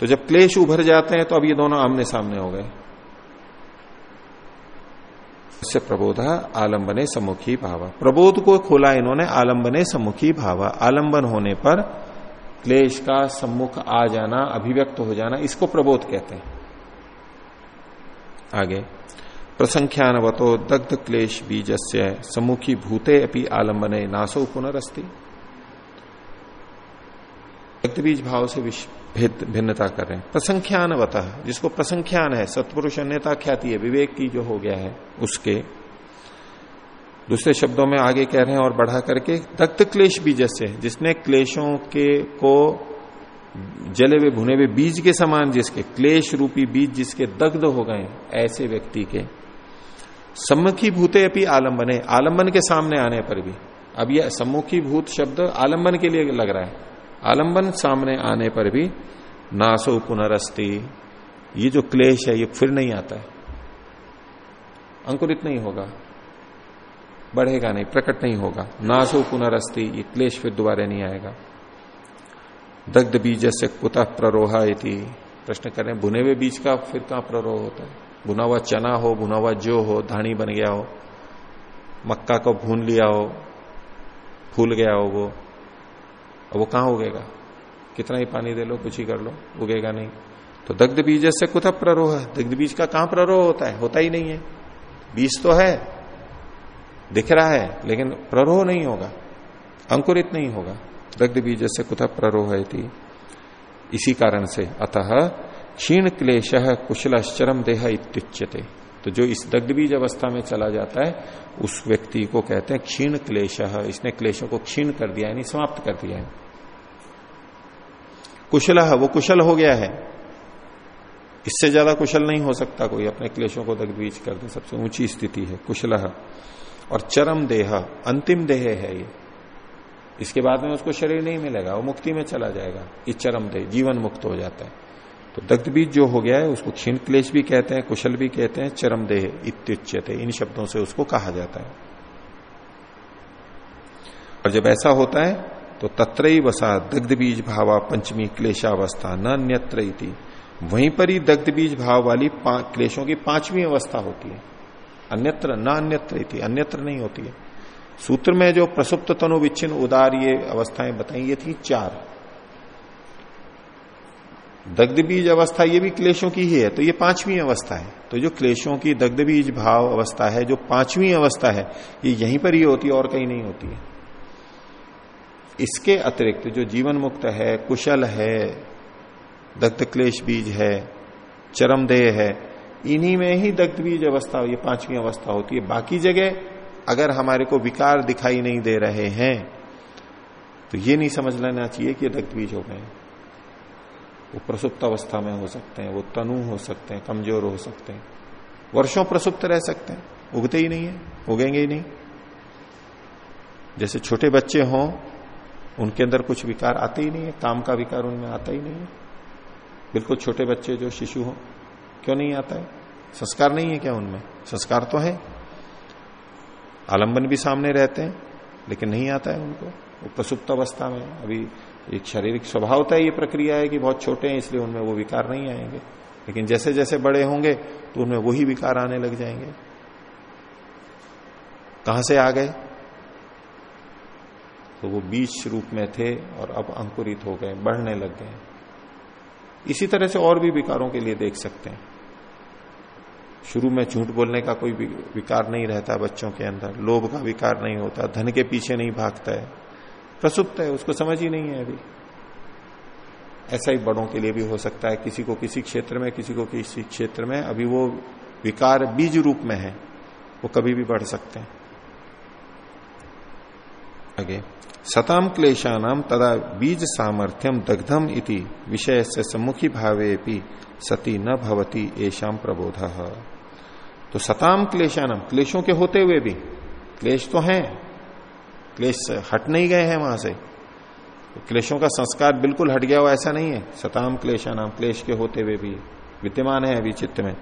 तो जब क्लेश उभर जाते हैं तो अब ये दोनों आमने सामने हो गए। इससे प्रबोध आलंबने सम्मुखी भाव। प्रबोध को खोला इन्होंने, आलंबने सम्मुखी भाव। आलंबन होने पर क्लेश का सम्मुख आ जाना, अभिव्यक्त हो जाना, इसको प्रबोध कहते हैं। आगे प्रसंख्यान प्रसंख्यानवतो दग्ध क्लेश बीज से सम्मुखी भूते अपनी आलंबने नासो पुनरस्ती। दग्ध बीज भाव से भेद भिन्नता कर रहे हैं। प्रसंख्यानवत, जिसको प्रसंख्यान है, सत्पुरुष अन्यता ख्याति है, विवेक की जो हो गया है, उसके दूसरे शब्दों में आगे कह रहे हैं, और बढ़ा करके दग्ध क्लेश बीज से जिसने क्लेशों के को जले हुए, भुने हुए बीज के समान जिसके, क्लेश रूपी बीज जिसके दग्ध हो गए ऐसे व्यक्ति के। सम्मुखी भूते अपनी आलंबन है आलंबन के सामने आने पर भी। अब यह सम्मुखी भूत शब्द आलंबन के लिए लग रहा है। आलंबन सामने आने पर भी नासो पुनरस्ती। ये जो क्लेश है, ये फिर नहीं आता है। अंकुरित नहीं होगा। बढ़ेगा नहीं, प्रकट नहीं होगा। नासो पुनरस्ती, ये क्लेश फिर दोबारा नहीं आएगा। दग्ध बीज से कुतः प्ररोहा इति। प्रश्न कर भुने हुए बीज का फिर कहाँ प्ररोह होता है? भुना हुआ चना हो, भुना हुआ जो हो, धानी बन गया हो, मक्का को भून लिया हो, फूल गया हो वो। वो कहाँ उगेगा? कितना ही पानी दे लो, कुछ ही कर लो, उगेगा नहीं। तो दग्ध बीज से कुतः प्ररोह दग्ध बीज का कहाँ प्ररोह होता है? होता ही नहीं है। बीज तो है, दिख रहा है, लेकिन प्ररोह नहीं होगा, अंकुरित नहीं होगा। दग्ध बीज से कुतः प्ररोह इसी कारण से अतः क्षीण क्लेश कुशल चरम देह इत्युच्यते। तो जो इस दग्ध बीज अवस्था में चला जाता है, उस व्यक्ति को कहते हैं क्षीण क्लेश। इसने क्लेशों को क्षीण कर दिया, यानी समाप्त कर दिया है। कुशल वो कुशल हो गया है। इससे ज़्यादा कुशल नहीं हो सकता कोई, अपने क्लेशों को दग्ध बीज कर दे। सबसे ऊँची स्थिति है, कुशल और चरम देह, अंतिम देह है ये। इसके बाद में उसको शरीर नहीं मिलेगा, वो मुक्ति में चला जाएगा। ये चरम देह, जीवन मुक्त हो जाता है। तो दग्ध बीज जो हो गया है, उसको क्षीण क्लेश भी कहते हैं, कुशल भी कहते हैं चरम देह इत्युच्यते। इन शब्दों से उसको कहा जाता है। और जब ऐसा होता है तो तत्रई वसा दग्ध बीज भावा पंचमी क्लेशावस्था न अन्यत्र वहीं पर ही दग्ध बीज भाव वाली क्लेशों की पांचवी अवस्था होती है। अन्यत्र, न अन्यत्र अन्यत्र नहीं होती है। सूत्र में जो प्रसुप्त तनु विच्छिन्न उदार ये अवस्थाएँ बताई, ये थी चार। दग्ध बीज अवस्था ये भी क्लेशों की ही है तो ये पांचवी अवस्था है। तो जो क्लेशों की दग्ध बीज भाव अवस्था है, जो पांचवी अवस्था है, ये यहीं पर ही होती है और कहीं नहीं होती है। इसके अतिरिक्त जो जीवन मुक्त है, कुशल है, दग्ध क्लेश बीज है, चरमदेह है, इन्हीं में ही दग्ध बीज अवस्था, ये पांचवी अवस्था होती है। बाकी जगह अगर हमारे को विकार दिखाई नहीं दे रहे हैं तो ये नहीं समझ लेना चाहिए कि दग्ध बीज हो गए वो प्रसुप्त अवस्था में हो सकते हैं, वो तनु हो सकते हैं, कमज़ोर हो सकते हैं। वर्षों प्रसुप्त रह सकते हैं, उगते ही नहीं है, उगेंगे ही नहीं। जैसे छोटे बच्चे हों, उनके अंदर कुछ विकार आते ही नहीं है, काम का विकार उनमें आता ही नहीं है। बिल्कुल छोटे बच्चे जो शिशु हो, क्यों नहीं आता है? संस्कार नहीं है क्या उनमें? संस्कार तो है। आलंबन भी सामने रहते हैं, लेकिन नहीं आता है उनको। वो प्रसुप्त अवस्था में अभी एक शारीरिक स्वभाव है, ये प्रक्रिया है कि बहुत छोटे हैं, इसलिए उनमें वो विकार नहीं आएँगे। लेकिन जैसे जैसे बड़े होंगे तो उनमें वही विकार आने लग जाएँगे। कहाँ से आ गए? तो वो बीज रूप में थे और अब अंकुरित हो गए, बढ़ने लग गए। इसी तरह से और भी विकारों के लिए देख सकते हैं। शुरू में झूठ बोलने का कोई विकार नहीं रहता बच्चों के अंदर। लोभ का विकार नहीं होता, धन के पीछे नहीं भागता है। प्रसुप्त है, उसको समझ ही नहीं है अभी। ऐसा ही बड़ों के लिए भी हो सकता है, किसी को किसी क्षेत्र में, किसी को किसी क्षेत्र में। अभी वो विकार बीज रूप में है, वो कभी भी बढ़ सकते हैं। आगे, सताम क्लेशानाम तदा बीज सामर्थ्यम दग्धम इति विषय से सम्मुखी भावे भी सती न भवती एशाम प्रबोध। तो सताम क्लेशानाम, क्लेशों के होते हुए भी, क्लेश तो हैं क्लेश हट नहीं गए हैं वहाँ से। क्लेशों का संस्कार बिल्कुल हट गया हो ऐसा नहीं है। सताम क्लेशानाम, क्लेश के होते हुए भी विद्यमान है अभी चित्त में।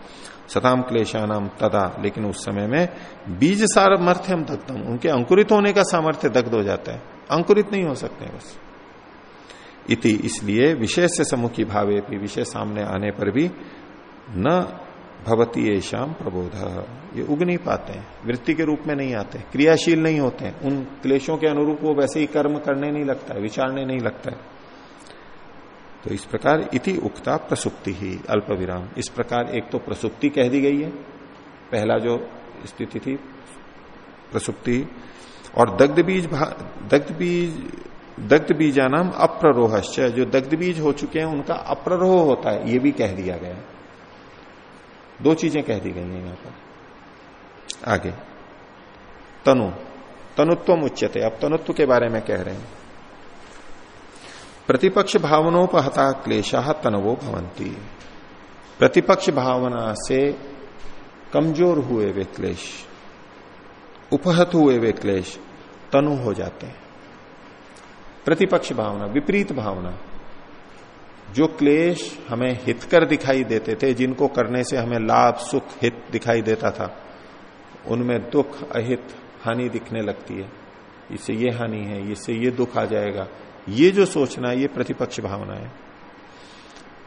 सताम क्लेशानाम तदा, लेकिन उस समय में बीज सामर्थ्यम दग्धम उनके अंकुरित होने का सामर्थ्य दग्ध हो जाता है। अंकुरित नहीं हो सकते बस। इति इसलिए विशेष से सम्मुखी भावे भी विषय सामने आने पर भी न भवती ये शाम प्रबोध। ये उग नहीं पाते हैं, वृत्ति के रूप में नहीं आते, क्रियाशील नहीं होते हैं। उन क्लेशों के अनुरूप वो वैसे ही कर्म करने नहीं लगता है, विचारने नहीं लगता है। तो इस प्रकार इति उक्ता प्रसुप्ति ही अल्प विराम इस प्रकार एक तो प्रसुप्ति कह दी गई है, पहला जो स्थिति थी, प्रसुप्ति। और दग्ध बीज दग्ध बीज दग्ध बीजा नाम अप्ररोहश्च, जो दग्ध बीज हो चुके हैं, उनका अप्ररोह होता है, ये भी कह दिया गया है। दो चीज़ें कह दी गई हैं यहाँ पर। आगे। तनु। तनुत्व उच्चते अब तनुत्व के बारे में कह रहे हैं। प्रतिपक्ष भावनोपहता क्लेशा तनवो भवंती प्रतिपक्ष भावना से कमज़ोर हुए वे क्लेश, उपहत हुए वे क्लेश तनु हो जाते हैं। प्रतिपक्ष भावना, विपरीत भावना। जो क्लेश हमें हितकर दिखाई देते थे, जिनको करने से हमें लाभ, सुख, हित दिखाई देता था, उनमें दुख, अहित, हानि दिखने लगती है। इससे ये हानि है, इससे ये दुख आ जाएगा। ये जो सोचना है, ये प्रतिपक्ष भावना है।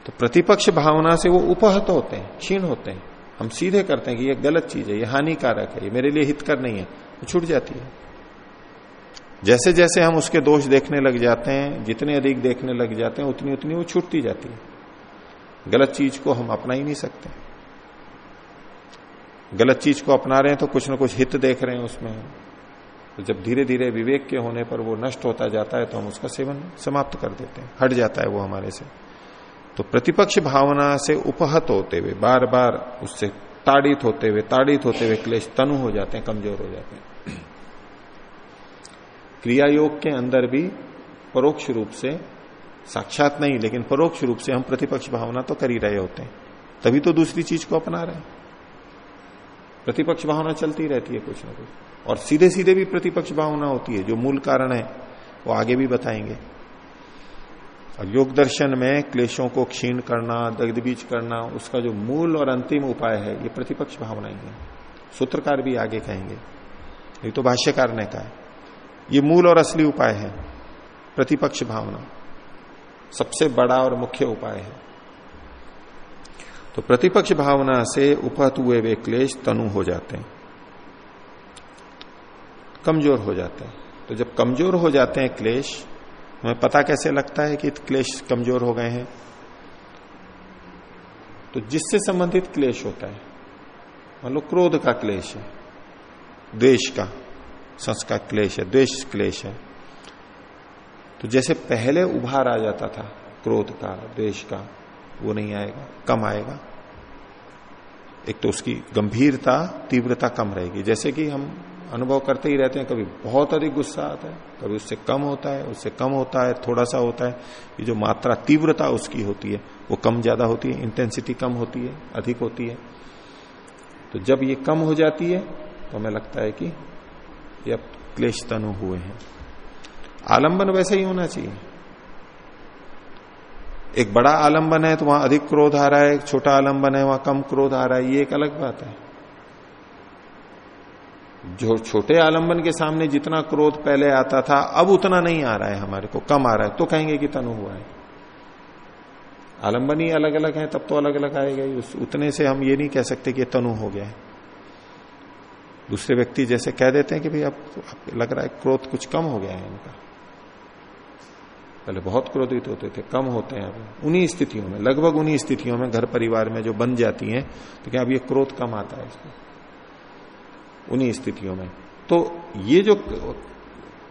तो प्रतिपक्ष भावना से वो उपहत होते हैं, क्षीण होते हैं। हम सीधे करते हैं कि ये गलत चीज़ है, ये हानिकारक है, ये मेरे लिए हितकर नहीं है छूट जाती है। जैसे जैसे हम उसके दोष देखने लग जाते हैं, जितने अधिक देखने लग जाते हैं उतनी उतनी वो छूटती जाती है। गलत चीज़ को हम अपना ही नहीं सकते। गलत चीज़ को अपना रहे हैं तो कुछ ना कुछ हित देख रहे हैं उसमें तो जब धीरे धीरे विवेक के होने पर वो नष्ट होता जाता है तो हम उसका सेवन समाप्त कर देते हैं। हट जाता है वो हमारे से। तो प्रतिपक्ष भावना से उपहत होते हुए बार बार उससे ताड़ित होते हुए, ताड़ित होते हुए क्लेश तनु हो जाते हैं, कमज़ोर हो जाते हैं। क्रिया योग के अंदर भी परोक्ष रूप से साक्षात नहीं, लेकिन परोक्ष रूप से हम प्रतिपक्ष भावना तो कर ही रहे होते हैं। तभी तो दूसरी चीज़ को अपना रहे प्रतिपक्ष भावना चलती रहती है कुछ ना कुछ। और सीधे सीधे भी प्रतिपक्ष भावना होती है, जो मूल कारण है, वो आगे भी बताएँगे। और योग दर्शन में क्लेशों को क्षीण करना दग्ध बीज करना, उसका जो मूल और अंतिम उपाय है, ये प्रतिपक्ष भावना ही है। सूत्रकार भी आगे कहेंगे। ये तो भाष्यकार ने कहा ये मूल और असली उपाय है। प्रतिपक्ष भावना सबसे बड़ा और मुख्य उपाय है। तो प्रतिपक्ष भावना से उपहत हुए वे क्लेश तनु हो जाते हैं। कमज़ोर हो जाते हैं। तो जब कमज़ोर हो जाते हैं क्लेश, हमें पता कैसे लगता है कि क्लेश कमज़ोर हो गए हैं? तो जिससे संबंधित क्लेश होता है, मान लो क्रोध का क्लेश है द्वेश का। संस्कार क्लेश है द्वेश क्लेश है। तो जैसे पहले उभार आ जाता था, क्रोध का द्वेश का, वो नहीं आएगा, कम आएगा। एक तो उसकी गंभीरता, तीव्रता कम रहेगी। जैसे कि हम अनुभव करते ही रहते हैं, कभी बहुत अधिक गुस्सा आता है, कभी उससे कम होता है, उससे कम होता है थोड़ा सा होता है। ये जो मात्रा, तीव्रता उसकी होती है, वो कम ज़्यादा होती है इंटेंसिटी कम होती है, अधिक होती है। तो जब ये कम हो जाती है तो हमें लगता है कि ये क्लेश तनु हुए हैं। आलंबन वैसे ही होना चाहिए। एक बड़ा आलंबन है तो वहाँ अधिक क्रोध आ रहा है, एक छोटा आलंबन है, वहाँ कम क्रोध आ रहा है, ये एक अलग बात है। जो छोटे आलंबन के सामने जितना क्रोध पहले आता था, अब उतना नहीं आ रहा है हमारे को, कम आ रहा है तो कहेंगे कि तनु हुआ है। आलंबन ही अलग अलग है, तब तो अलग अलग आएगा उतने से हम ये नहीं कह सकते कि तनु हो गया है। दूसरे व्यक्ति जैसे कह देते हैं कि भाई अब, लग रहा है क्रोध कुछ कम हो गया है इनका। पहले बहुत क्रोधित होते थे कम होते हैं अब। उन्हीं स्थितियों में लगभग उन्हीं स्थितियों में घर परिवार में जो बन जाती हैं तो क्या अब ये क्रोध कम आता है इसमें? उन्हीं स्थितियों में। तो ये जो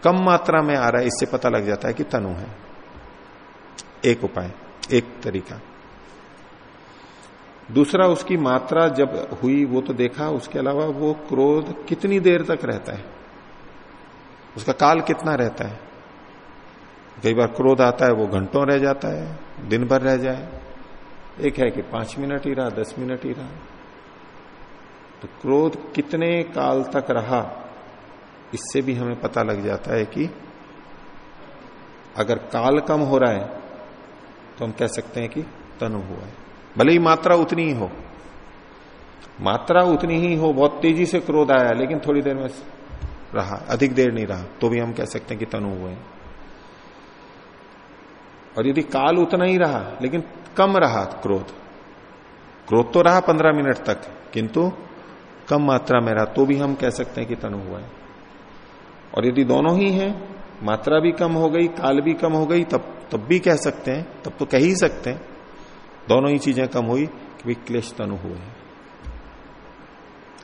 कम मात्रा में आ रहा है इससे पता लग जाता है कि तनु है। एक उपाय एक तरीका। दूसरा, उसकी मात्रा जब हुई, वो तो देखा, उसके अलावा वो क्रोध कितनी देर तक रहता है? उसका काल कितना रहता है? कई बार क्रोध आता है, वो घंटों रह जाता है, दिन भर रह जाए। एक है कि पाँच मिनट ही रहा, दस मिनट ही रहा। तो क्रोध कितने काल तक रहा, इससे भी हमें पता लग जाता है कि अगर काल कम हो रहा है तो हम कह सकते हैं कि तनु हुआ है। भले ही मात्रा उतनी ही हो। मात्रा उतनी ही हो, बहुत तेज़ी से क्रोध आया, लेकिन थोड़ी देर में रहा, अधिक देर नहीं रहा तो भी हम कह सकते हैं कि तनु हुए। और यदि काल उतना ही रहा, लेकिन कम रहा क्रोध। क्रोध तो रहा पंद्रह मिनट तक, किंतु कम मात्रा में रहा तो भी हम कह सकते हैं कि तनु हुआ है और यदि दोनों ही हैं, मात्रा भी कम हो गई, काल भी कम हो गई, तब तब भी कह सकते हैं, तब तो कह ही सकते हैं। दोनों ही चीज़ें कम हुई कि क्लेश तनु हुए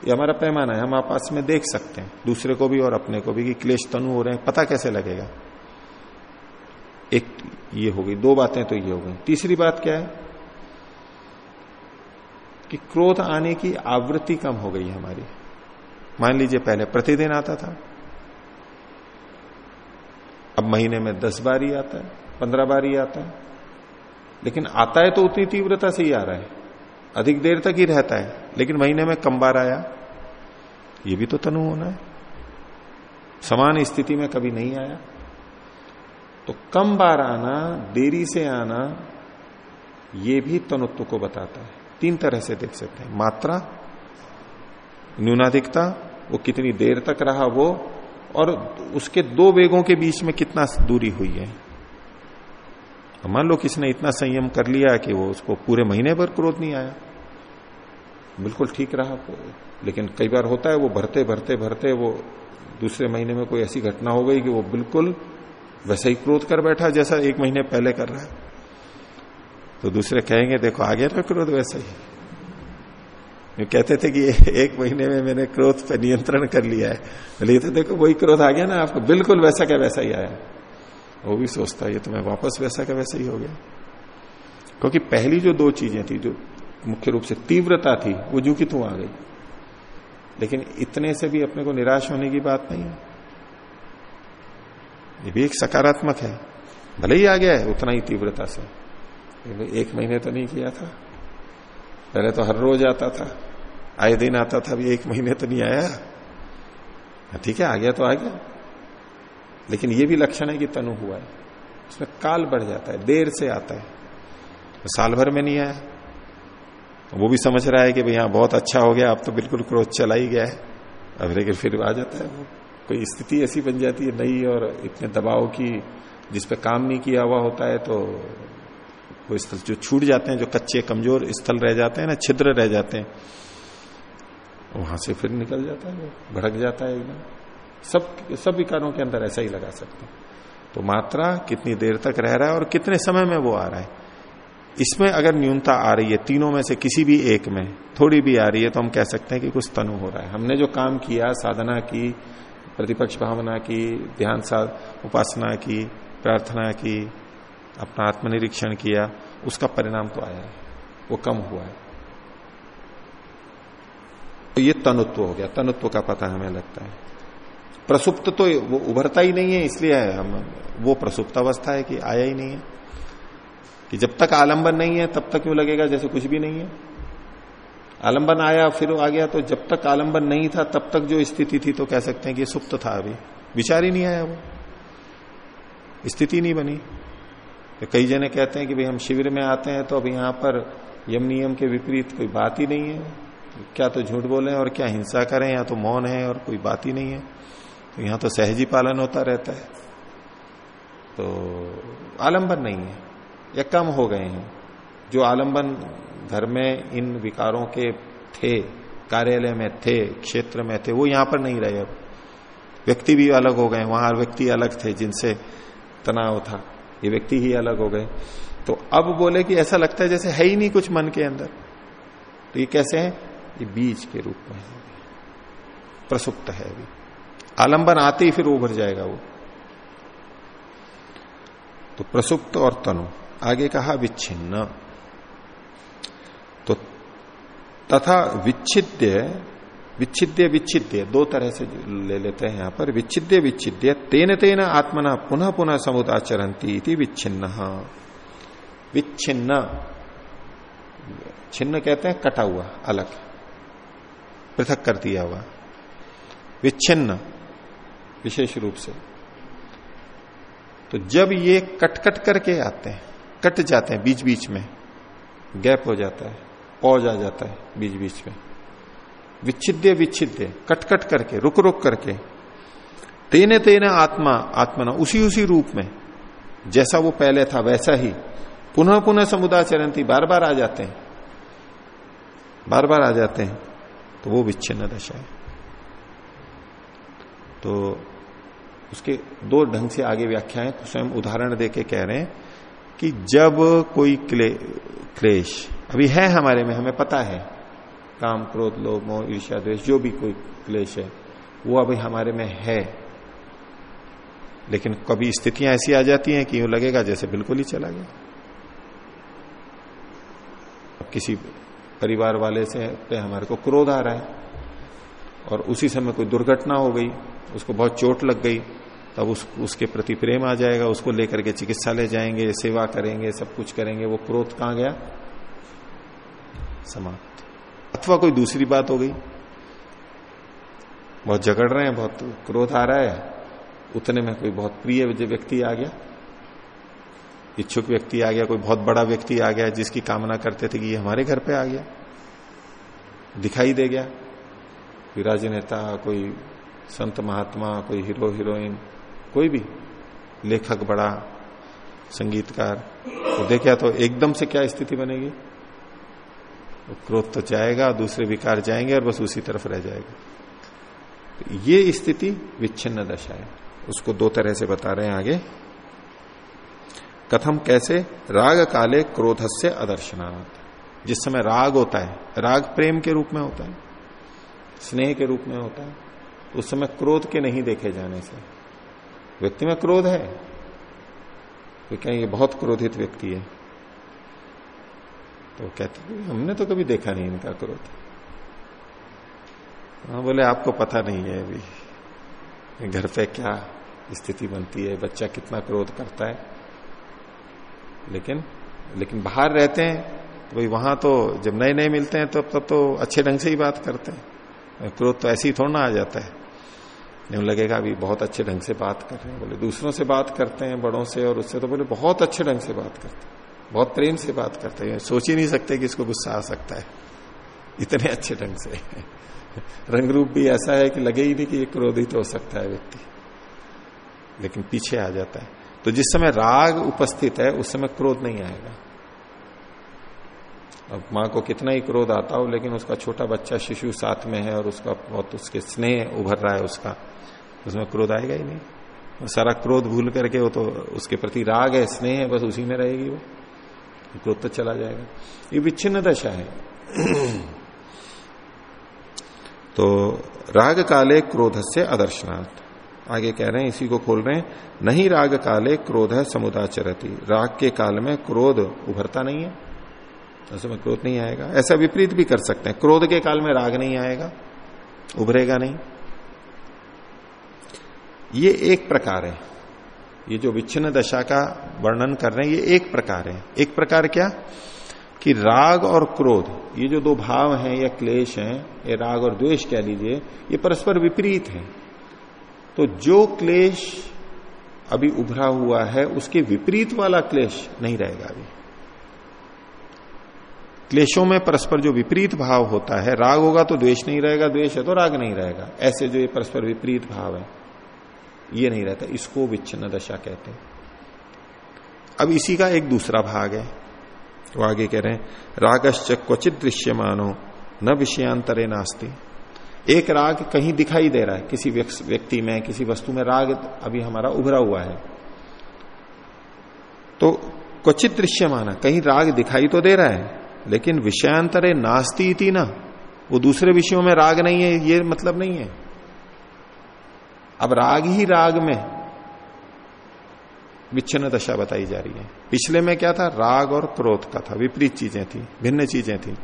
ये हमारा पैमाना है, हम आपस में देख सकते हैं, दूसरे को भी और अपने को भी कि क्लेश तनु हो रहे हैं, पता कैसे लगेगा? एक ये हो गई, दो बातें तो ये हो गई। तीसरी बात क्या है? कि क्रोध आने की आवृत्ति कम हो गई हमारी। मान लीजिए पहले प्रतिदिन आता था, अब महीने में दस बार ही आता है, पंद्रह बार ही आता है लेकिन आता है तो उतनी तीव्रता से ही आ रहा है। अधिक देर तक ही रहता है, लेकिन महीने में कम बार आया। ये भी तो तनु होना है। समान स्थिति में कभी नहीं आया। तो कम बार आना, देरी से आना, ये भी तनुत्व को बताता है। तीन तरह से देख सकते हैं। मात्रा, न्यूनाधिकता, वो कितनी देर तक रहा वो, और उसके दो वेगों के बीच में कितना दूरी हुई है। मान लो किसने इतना संयम कर लिया कि वो उसको पूरे महीने भर क्रोध नहीं आया। बिल्कुल ठीक रहा लेकिन कई बार होता है वो भरते भरते भरते वो दूसरे महीने में कोई ऐसी घटना हो गई कि वो बिल्कुल वैसा ही क्रोध कर बैठा जैसा एक महीने पहले कर रहा है। तो दूसरे कहेंगे, देखो आ गया ना क्रोध वैसा ही। कहते थे कि एक महीने में मैंने क्रोध पर नियंत्रण कर लिया है। बोले तो देखो, वही क्रोध आ गया ना, आपको बिल्कुल वैसा क्या वैसा ही आया। वो भी सोचता है ये तो मैं वापस वैसा का वैसा ही हो गया। क्योंकि पहली जो दो चीज़ें थी जो मुख्य रूप से तीव्रता थी वो जू की तू आ गई। लेकिन इतने से भी अपने को निराश होने की बात नहीं है। ये भी एक सकारात्मक है। भले ही आ गया है उतना ही तीव्रता से। एक महीने तो नहीं किया था। पहले तो हर रोज आता था। आए दिन आता था अभी एक महीने तो नहीं आया। हाँ, ठीक है आ गया तो आ गया। लेकिन ये भी लक्षण है कि तनु हुआ है। उसमें काल बढ़ जाता है, देर से आता है। साल भर में नहीं आया। वो भी समझ रहा है कि भाई हाँ बहुत अच्छा हो गया, अब तो बिल्कुल क्रोध चला ही गया है। अब लेकिन फिर आ जाता है वो। कोई स्थिति ऐसी बन जाती है नई और इतने दबाव की जिसपे काम नहीं किया हुआ होता है तो वो स्थल जो छूट जाते हैं, जो कच्चे, कमज़ोर स्थल रह जाते हैं ना, छिद्र रह जाते हैं, वहाँ से फिर निकल जाता है वो, भड़क जाता है एकदम। सब सब विकारों के अंदर ऐसा ही लगा सकते हैं। तो मात्रा कितनी देर तक रह रहा है और कितने समय में वो आ रहा है? इसमें अगर न्यूनता आ रही है, तीनों में से किसी भी एक में थोड़ी भी आ रही है तो हम कह सकते हैं कि कुछ तनु हो रहा है। हमने जो काम किया, साधना की, प्रतिपक्ष भावना की, ध्यान साध उपासना की, प्रार्थना की, अपना आत्मनिरीक्षण किया, उसका परिणाम तो आया है। वो कम हुआ है। तो ये तनुत्व हो गया। तनुत्व का पता हमें लगता है। प्रसुप्त तो वो उभरता ही नहीं है, इसलिए हम वो प्रसुप्त अवस्था है कि आया ही नहीं है। कि जब तक आलंबन नहीं है, तब तक क्यों लगेगा जैसे कुछ भी नहीं है। आलंबन आया, फिर आ गया तो जब तक आलंबन नहीं था, तब तक जो स्थिति थी तो कह सकते हैं कि सुप्त था अभी। विचार ही नहीं आया वो। स्थिति नहीं बनी। तो कई जने कहते हैं कि भाई हम शिविर में आते हैं तो अब यहाँ पर यम नियम के विपरीत कोई बात ही नहीं है। क्या तो झूठ बोले और क्या हिंसा करें, या तो मौन है और कोई बात ही नहीं है। तो यहाँ तो सहजी पालन होता रहता है। तो आलंबन नहीं है। या कम हो गए हैं। जो आलंबन घर में इन विकारों के थे, कार्यालय में थे, क्षेत्र में थे, वो यहाँ पर नहीं रहे अब। व्यक्ति भी अलग हो गए वहाँ व्यक्ति अलग थे जिनसे तनाव था। ये व्यक्ति ही अलग हो गए। तो अब बोले कि ऐसा लगता है जैसे है ही नहीं कुछ मन के अंदर। तो ये कैसे है? ये बीज के रूप में है। प्रसुप्त है अभी। आलंबन आते ही फिर उभर जाएगा वो। तो प्रसुप्त और तनु, आगे कहा विच्छिन्न। तो तथा विच्छिद्य विच्छिद्य विच्छिद्य, दो तरह से ले लेते हैं यहाँ पर। विच्छिद्य विच्छिद्य, तेन तेन आत्मना पुनः पुनः समुदाचरती विच्छिन्न। विच्छिन्न, छिन्न कहते हैं कटा हुआ, अलग, पृथक कर दिया हुआ। विच्छिन्न विशेष रूप से। तो जब ये कट कट करके आते हैं, कट जाते हैं बीच बीच में, गैप हो जाता है, पौज आ जाता है बीच बीच में। विच्छिद्य विच्छिद्य कट कट करके रुक रुक करके तेने तेने आत्मा, आत्मना उसी उसी रूप में, जैसा वो पहले था वैसा ही पुनः पुनः समुदाचरंती बार बार आ जाते हैं। बार बार आ जाते हैं तो वो विच्छिन्न दशा है। तो उसके दो ढंग से आगे व्याख्याएँ तो स्वयं उदाहरण देके कह रहे हैं कि जब कोई क्ले, क्लेश अभी है हमारे में हमें पता है काम क्रोध लोभ मोह ईर्ष्या द्वेष जो भी कोई क्लेश है वो अभी हमारे में है। लेकिन कभी स्थितियाँ ऐसी आ जाती हैं कि यूँ लगेगा जैसे बिल्कुल ही चला गया। अब किसी परिवार वाले से पे हमारे को क्रोध आ रहा है और उसी समय कोई दुर्घटना हो गई उसको बहुत चोट लग गई, तब उस, उसके प्रति प्रेम आ जाएगा, उसको लेकर के चिकित्सालय जाएँगे, सेवा करेंगे, सब कुछ करेंगे, वो क्रोध कहाँ गया? समाप्त। अथवा कोई दूसरी बात हो गई? बहुत झगड़ रहे हैं, बहुत क्रोध आ रहा है, उतने में कोई बहुत प्रिय व्यक्ति आ गया? इच्छुक व्यक्ति आ गया, कोई बहुत बड़ा व्यक्ति आ गया, जिसकी कामना करते थे कि ये हमारे घर पे आ गया, दिखाई दे गया। कोई राजनेता कोई संत महात्मा, कोई हीरो, हीरोइन, कोई भी लेखक, बड़ा संगीतकार तो देखा तो एकदम से क्या स्थिति बनेगी? तो क्रोध तो जाएगा, दूसरे विकार जाएँगे और बस उसी तरफ़ रह जाएगा। तो ये स्थिति विच्छिन्न दशा है। उसको दो तरह से बता रहे हैं आगे। कथम कैसे? राग काले क्रोध से अदर्शनाथ जिस समय राग होता है, राग प्रेम के रूप में होता है, स्नेह के रूप में होता है उस समय क्रोध के नहीं देखे जाने से। व्यक्ति में क्रोध है। तो क्या ये बहुत क्रोधित व्यक्ति है। तो कहते हमने तो कभी देखा नहीं इनका क्रोध। हाँ बोले आपको पता नहीं है अभी। घर पे क्या स्थिति बनती है? बच्चा कितना क्रोध करता है? लेकिन लेकिन बाहर रहते हैं तो भाई वहाँ तो जब नए नए मिलते हैं तब तो, तब तो तो अच्छे ढंग से ही बात करते हैं। क्रोध तो ऐसे ही थोड़ा ना आ जाता है। लगेगा, अभी बहुत अच्छे ढंग से बात कर रहे हैं। बोले, दूसरों से बात करते हैं, बड़ों से और उससे। तो बोले, बहुत अच्छे ढंग से बात करते हैं, बहुत प्रेम से बात करते हैं। सोच ही नहीं सकते कि इसको गुस्सा आ सकता है। इतने अच्छे ढंग से। रंग रूप भी ऐसा है कि लगे ही नहीं कि ये क्रोधित हो सकता है व्यक्ति। लेकिन पीछे आ जाता है। तो जिस समय राग उपस्थित है, उस समय क्रोध नहीं आएगा। अब माँ को कितना ही क्रोध आता हो, लेकिन उसका छोटा बच्चा शिशु साथ में है और उसका बहुत, उसके स्नेह उभर रहा है उसका। उसमें क्रोध आएगा ही नहीं। सारा क्रोध भूल करके वो तो उसके प्रति राग है, स्नेह है, बस उसी में रहेगी वो। क्रोध तो चला जाएगा। ये विच्छिन्न दशा है। तो राग काले क्रोध से अदर्शनाथ आगे कह रहे हैं, इसी को खोल रहे हैं, नहीं राग काले क्रोध है समुदाचरती। राग के काल में क्रोध उभरता नहीं है। ऐसे में क्रोध नहीं आएगा। ऐसा विपरीत भी कर सकते हैं। क्रोध के काल में राग नहीं आएगा, उभरेगा नहीं। ये एक प्रकार है। ये जो विच्छिन्न दशा का वर्णन कर रहे हैं, ये एक प्रकार है। एक प्रकार क्या? कि राग और क्रोध, ये जो दो भाव हैं या क्लेश हैं, ये राग और द्वेष कह लीजिए, ये परस्पर विपरीत है। तो जो क्लेश अभी उभरा हुआ है, उसके विपरीत वाला क्लेश नहीं रहेगा अभी। क्लेशों में परस्पर जो विपरीत भाव होता है, राग होगा तो द्वेष नहीं रहेगा, द्वेष है तो राग नहीं रहेगा। ऐसे जो ये परस्पर विपरीत भाव है। ये नहीं रहता, इसको विच्छिन्न दशा कहते हैं। अब इसी का एक दूसरा भाग है। वो आगे कह रहे हैं, रागश्च क्वचित दृश्य मानो न विषयांतरे नास्ती। एक राग कहीं दिखाई दे रहा है, किसी व्यक्ति में, किसी वस्तु में, राग अभी हमारा उभरा हुआ है। तो क्वचित दृश्य माना कहीं राग दिखाई तो दे रहा है, लेकिन विषयांतरे नास्ती थी ना। वो दूसरे विषयों में राग नहीं है, ये मतलब नहीं है। अब राग ही राग में विच्छिन्न दशा बताई जा रही है। पिछले में क्या था? राग और क्रोध का था। विपरीत चीज़ें थी, भिन्न चीज़ें थी।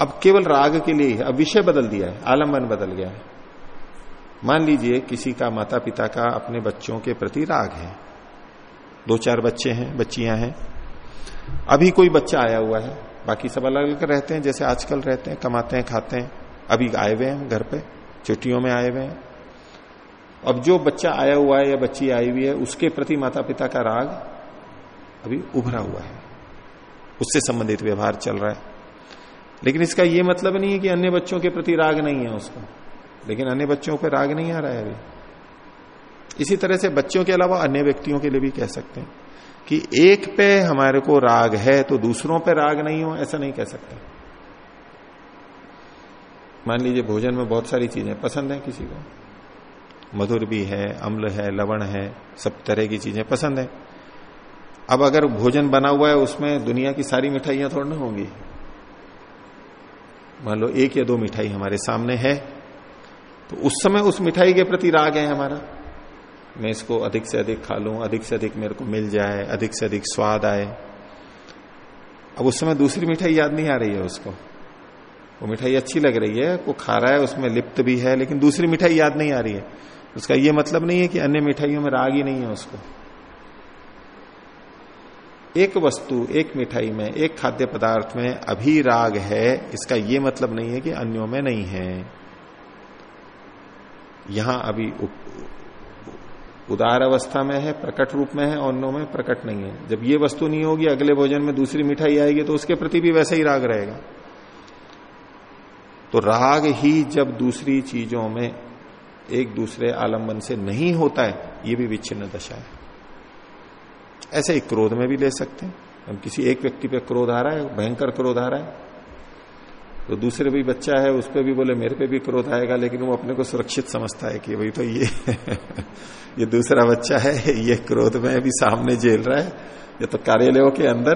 अब केवल राग के लिए अब विषय बदल दिया है, आलंबन बदल गया है। मान लीजिए किसी का माता पिता का अपने बच्चों के प्रति राग है। दो चार बच्चे हैं, बच्चियाँ हैं। अभी कोई बच्चा आया हुआ है, बाकी सब अलग अलग रहते हैं, जैसे आजकल रहते हैं, कमाते हैं, खाते हैं। अभी आए हुए हैं, घर पे छुट्टियों में आए हुए हैं। अब जो बच्चा आया हुआ है या बच्ची आई हुई है, उसके प्रति माता पिता का राग अभी उभरा हुआ है। उससे संबंधित व्यवहार चल रहा है। लेकिन इसका यह मतलब नहीं है कि अन्य बच्चों के प्रति राग नहीं है उसका। लेकिन अन्य बच्चों पर राग नहीं आ रहा है अभी। इसी तरह से बच्चों के अलावा अन्य व्यक्तियों के लिए भी कह सकते हैं कि एक पे हमारे को राग है तो दूसरों पे राग नहीं हो, ऐसा नहीं कह सकते। मान लीजिए भोजन में बहुत सारी चीज़ें पसंद है किसी को। मधुर भी है, अम्ल है, लवण है, सब तरह की चीज़ें पसंद है। अब अगर भोजन बना हुआ है, उसमें दुनिया की सारी मिठाइयाँ थोड़ी ना होंगी। मान लो एक या दो मिठाई हमारे सामने है तो उस समय उस मिठाई के प्रति राग है हमारा। मैं इसको अधिक से अधिक खा लूँ, अधिक से अधिक मेरे को मिल जाए, अधिक से अधिक स्वाद आए। अब उस समय दूसरी मिठाई याद नहीं आ रही है उसको। वो मिठाई अच्छी लग रही है, वो खा रहा है, उसमें लिप्त भी है, लेकिन दूसरी मिठाई याद नहीं आ रही है। उसका ये मतलब नहीं है कि अन्य मिठाइयों में राग ही नहीं है उसको। एक वस्तु, एक मिठाई में, एक खाद्य पदार्थ में अभी राग है, इसका ये मतलब नहीं है कि अन्यों में नहीं है। यहाँ अभी उदार अवस्था में है, प्रकट रूप में है और अन्यों में प्रकट नहीं है। जब ये वस्तु नहीं होगी, अगले भोजन में दूसरी मिठाई आएगी तो उसके प्रति भी वैसा ही राग रहेगा। तो राग ही जब दूसरी चीज़ों में एक दूसरे आलंबन से नहीं होता है, ये भी विच्छिन्न दशा है। ऐसे ही क्रोध में भी ले सकते हैं। हम किसी एक व्यक्ति पे क्रोध आ रहा है, भयंकर क्रोध आ रहा है तो दूसरे भी बच्चा है, उस पर भी बोले, मेरे पे भी क्रोध आएगा, लेकिन वो अपने को सुरक्षित समझता है कि भाई तो ये ये दूसरा बच्चा है, ये क्रोध में भी सामने झेल रहा है। ये तो कार्यालयों के अंदर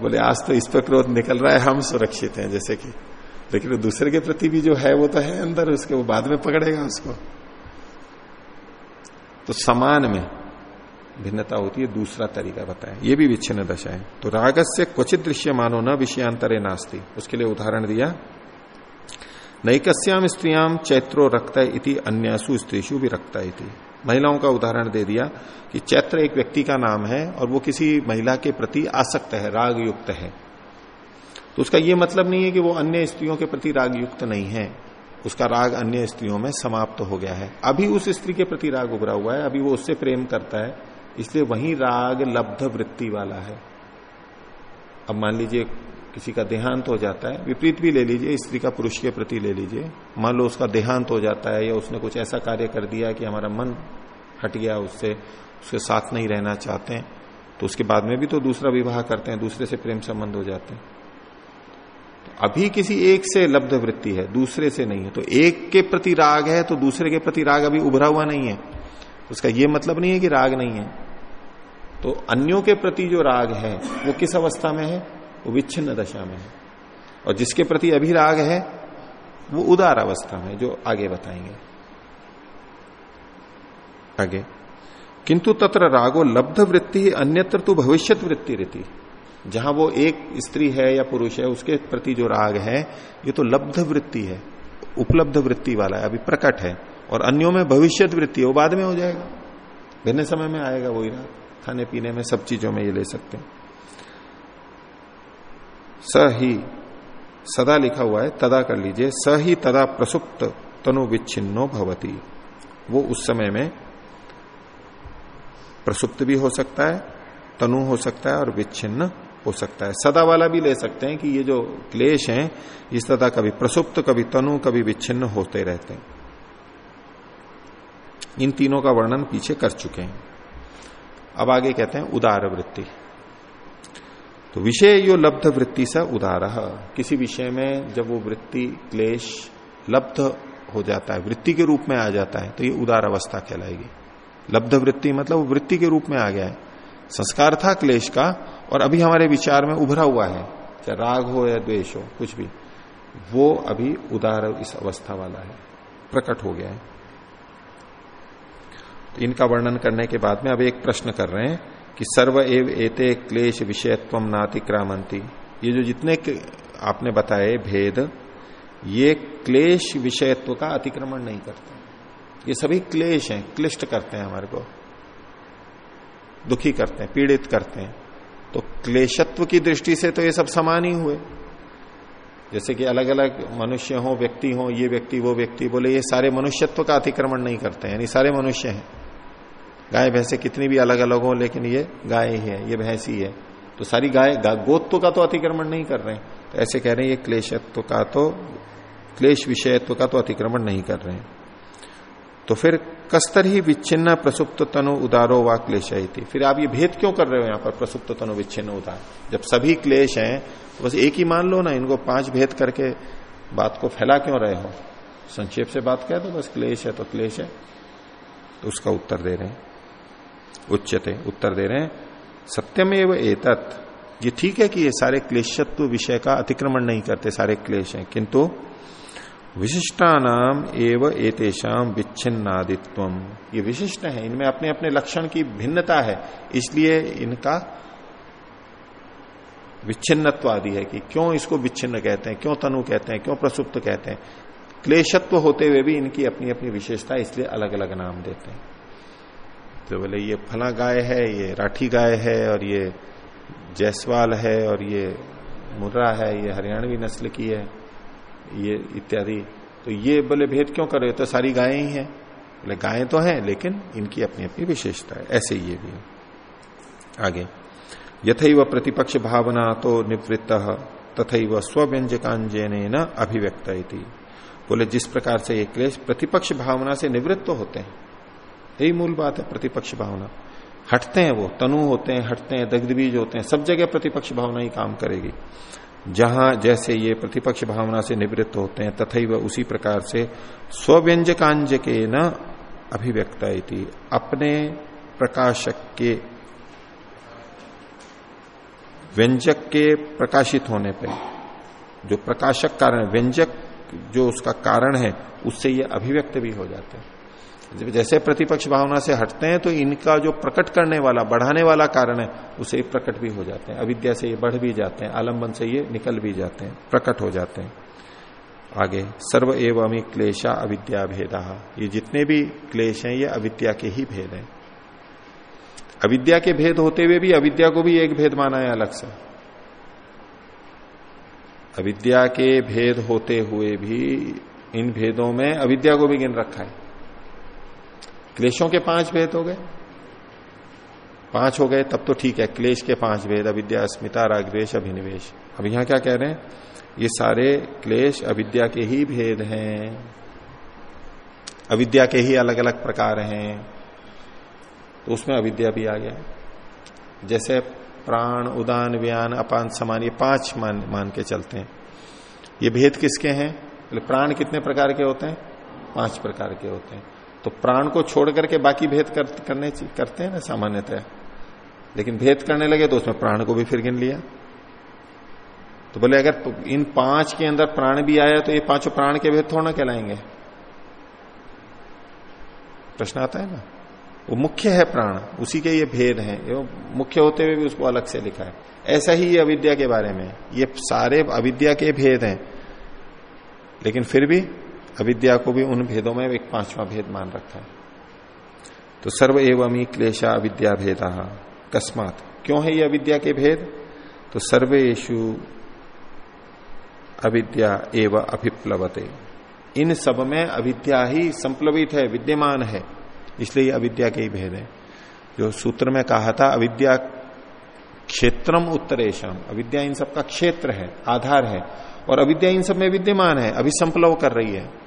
बोले, आज तो इस पर क्रोध निकल रहा है, हम सुरक्षित हैं, जैसे कि। लेकिन दूसरे के प्रति भी जो है, वो तो है अंदर, उसके वो बाद में पकड़ेगा उसको। तो समान में भिन्नता होती है, दूसरा तरीका बताया ये भी विच्छिन्न दशा है। तो रागस से क्वचित दृश्य मानो न, विषयांतरे नास्ती। उसके लिए उदाहरण दिया नैकस्याम स्त्रियाम चैत्रो रक्त इति, अन्यासु स्त्रीशु भी रक्त इति। महिलाओं का उदाहरण दे दिया कि चैत्र एक व्यक्ति का नाम है और वो किसी महिला के प्रति आसक्त है राग युक्त है। तो उसका ये मतलब नहीं है कि वो अन्य स्त्रियों के प्रति राग युक्त नहीं है। उसका राग अन्य स्त्रियों में समाप्त हो गया है। अभी उस स्त्री के प्रति राग उभरा हुआ है, अभी वो उससे प्रेम करता है, इसलिए वही राग लब्ध वृत्ति वाला है। अब मान लीजिए किसी का देहांत हो जाता है, विपरीत भी ले लीजिए स्त्री का पुरुष के प्रति ले लीजिए। मान लो उसका देहांत हो जाता है या उसने कुछ ऐसा कार्य कर दिया कि हमारा मन हट गया, उससे, उसके साथ नहीं रहना चाहते हैं तो उसके बाद में भी तो दूसरा विवाह करते हैं, दूसरे से प्रेम संबंध हो जाते हैं। अभी किसी एक से लब्ध वृत्ति है, दूसरे से नहीं है। तो एक के प्रति राग है तो दूसरे के प्रति राग अभी उभरा हुआ नहीं है। उसका यह मतलब नहीं है कि राग नहीं है। तो अन्यों के प्रति जो राग है, वो किस अवस्था में है? वो विच्छिन्न दशा में है। और जिसके प्रति अभी राग है, वो उदार अवस्था में जो आगे बताएँगे। आगे। किंतु तत्र रागो लब्ध वृत्ति, अन्यत्र तो भविष्य वृत्ति रहती जहाँ वो एक स्त्री है या पुरुष है, उसके प्रति जो राग है, ये तो लब्ध वृत्ति है, उपलब्ध वृत्ति वाला है, अभी प्रकट है। और अन्यों में भविष्य वृत्ति है, वो बाद में हो जाएगा। भिन्न समय में आएगा वही राग खाने पीने में सब चीज़ों में ये ले सकते हैं। स ही सदा लिखा हुआ है, तदा कर लीजिए, स ही तदा प्रसुप्त तनु विच्छिन्नो भवती। वो उस समय में प्रसुप्त भी हो सकता है, तनु हो सकता है और विच्छिन्न हो सकता है। सदा वाला भी ले सकते हैं कि ये जो क्लेश हैं, इस सदा कभी प्रसुप्त, कभी तनु, कभी विच्छिन्न होते रहते हैं। इन तीनों का वर्णन पीछे कर चुके हैं। अब आगे कहते हैं, उदार वृत्ति। तो विषय यो लब्ध वृत्ति से उदार। किसी विषय में जब वो वृत्ति, क्लेश, लब्ध हो जाता है, वृत्ति के रूप में आ जाता है तो ये उदार अवस्था कहलाएगी। लब्ध वृत्ति मतलब वृत्ति के रूप में आ गया है। संस्कार था क्लेश का और अभी हमारे विचार में उभरा हुआ है, चाहे राग हो या द्वेष हो, कुछ भी, वो अभी उदार इस अवस्था वाला है, प्रकट हो गया है। तो इनका वर्णन करने के बाद में अब एक प्रश्न कर रहे हैं कि सर्व एव एते क्लेश विषयत्व नातिक्रामंती। ये जो जितने आपने बताए भेद, ये क्लेश विषयत्व का अतिक्रमण नहीं करते। ये सभी क्लेश हैं, क्लिष्ट करते हैं हमारे को। दुखी करते हैं, पीड़ित करते हैं। तो क्लेशत्व की दृष्टि से तो ये सब समान ही हुए। जैसे कि अलग अलग मनुष्य हो, व्यक्ति हो, ये व्यक्ति, वो व्यक्ति, बोले ये सारे मनुष्यत्व का अतिक्रमण नहीं करते यानी सारे मनुष्य हैं। गाय, भैंसे कितनी भी अलग अलग हो, लेकिन ये गाय ही है, ये भैंस ही। है तो सारी गाय गोत्व का तो अतिक्रमण नहीं कर रहे हैं। तो ऐसे कह रहे हैं, ये क्लेशत्व का तो क्लेश विषयत्व का तो अतिक्रमण नहीं कर रहे हैं। तो फिर कस्तर ही विच्छिन्न प्रसुप्त तनु उदारो व क्लेश फिर आप ये भेद क्यों कर रहे हो यहाँ पर प्रसुप्त तनु विच्छिन्न उदार? जब सभी क्लेश हैं तो बस एक ही मान लो ना, इनको पाँच भेद करके बात को फैला क्यों रहे हो? संक्षेप से बात कह दो, बस क्लेश है तो क्लेश है। तो उसका उत्तर दे रहे हैं। उच्चते, उत्तर दे रहे हैं सत्यम एवं एतत्। ये ठीक है कि ये सारे क्लेशत्व विषय का अतिक्रमण नहीं करते, सारे क्लेश हैं, किंतु विशिष्टानाम एव एतेषाम विच्छिन्नादित्व। ये विशिष्ट है, इनमें अपने अपने लक्षण की भिन्नता है, इसलिए इनका विच्छिन्नत्व आदि है कि क्यों इसको विच्छिन्न कहते हैं, क्यों तनु कहते हैं, क्यों प्रसुप्त कहते हैं। क्लेशत्व होते हुए भी इनकी अपनी अपनी विशेषता, इसलिए अलग अलग नाम देते हैं। तो बोले, ये फला गाय है, ये राठी गाय है, और ये जैसवाल है, और ये मुर्रा है, ये हरियाणवी नस्ल की है। ये इत्यादि। तो ये बोले, भेद क्यों कर रहे तो सारी गायें ही हैं। बोले, गायें तो हैं, लेकिन इनकी अपनी अपनी विशेषता है। ऐसे ये भी आगे। यथैव प्रतिपक्ष भावना तो निवृत्त तथा स्व्यंजकांजन अभिव्यक्त बोले, जिस प्रकार से ये क्लेश प्रतिपक्ष भावना से निवृत्त तो होते हैं, यही मूल बात है प्रतिपक्ष भावना। हटते हैं वो, तनु होते हैं, हटते हैं, दग्धबीज होते हैं, सब जगह प्रतिपक्ष भावना ही काम करेगी। जहाँ जैसे ये प्रतिपक्ष भावना से निवृत्त होते हैं तथा वह उसी प्रकार से स्व्यंजकांज के न अभिव्यक्त अपने प्रकाशक के व्यंजक के प्रकाशित होने पे, जो प्रकाशक कारण, व्यंजक जो उसका कारण है, उससे ये अभिव्यक्त भी हो जाते हैं। जैसे प्रतिपक्ष भावना से हटते हैं तो इनका जो प्रकट करने वाला, बढ़ाने वाला कारण है, उसे प्रकट भी हो जाते हैं। अविद्या से ये बढ़ भी जाते हैं आलंबन से ये निकल भी जाते हैं, प्रकट हो जाते हैं। आगे, सर्व एवं क्लेशा अविद्या भेदा। ये जितने भी क्लेश हैं, ये अविद्या के ही भेद हैं। अविद्या के भेद होते हुए भी अविद्या को भी एक भेद माना है अलग से। अविद्या के भेद होते हुए भी इन भेदों में अविद्या को भी गिन रखा है। क्लेशों के पाँच भेद हो गए। पाँच हो गए, तब तो ठीक है, क्लेश के पाँच भेद, अविद्या, अस्मिता रागद्वेश अभिनिवेश। अब यहाँ क्या कह रहे हैं? ये सारे क्लेश अविद्या के ही भेद हैं। अविद्या के ही अलग अलग प्रकार हैं। तो उसमें अविद्या भी आ गया। जैसे प्राण, उदान, व्यान, अपान, समान, ये पाँच मान मान के चलते हैं। ये भेद किसके हैं? प्राण कितने प्रकार के होते हैं? पाँच प्रकार के होते हैं। तो प्राण को छोड़ करके बाकी भेद कर, करने करते हैं ना सामान्यतः। लेकिन भेद करने लगे तो उसमें प्राण को भी फिर गिन लिया। तो बोले अगर इन पाँच के अंदर प्राण भी आया तो ये पाँचों प्राण के भेद थोड़ा कहलाएँगे। प्रश्न आता है ना? वो मुख्य है प्राण उसी के ये भेद हैं। मुख्य होते हुए भी उसको अलग से लिखा है। ऐसा ही ये अविद्या के बारे में। ये सारे अविद्या के भेद हैं। लेकिन फिर भी अविद्या को भी उन भेदों में एक पांचवा भेद मान रखा है। तो सर्व एवं ही क्लेशा अविद्या भेद, कस्मात। क्यों है ये अविद्या के भेद? तो सर्वेशु अविद्या एवं अभिप्लवते। इन सब में अविद्या ही संप्लवित है, विद्यमान है, इसलिए अविद्या के ही भेद है। जो सूत्र में कहा था, अविद्या क्षेत्रम उत्तरेशम। अविद्या इन सब का क्षेत्र है, आधार है, और अविद्या इन सब में विद्यमान है अभी संप्लव कर रही है।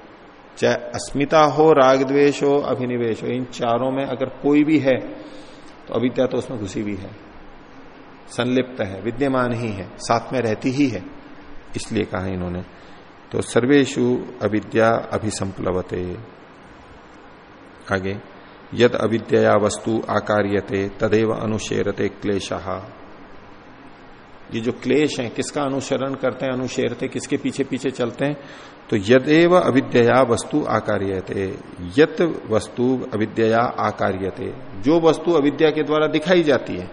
चाहे अस्मिता हो राग द्वेश हो अभिनिवेश हो इन चारों में अगर कोई भी है तो अविद्या तो उसमें घुसी भी है। संलिप्त है, विद्यमान ही है, साथ में रहती ही है, इसलिए कहा इन्होंने। तो सर्वेशु अविद्या अभिसंप्लवते। आगे, यद अविद्या वस्तु आकार्यते, तदेव अनुशेरते क्लेश। ये जो क्लेश है, किसका अनुसरण करते हैं, अनुशेरते, किसके पीछे पीछे चलते हैं तो यदेव अविद्या वस्तु आकार्यते, यत वस्तु अविद्या आकार्यते। जो वस्तु अविद्या के द्वारा दिखाई जाती है,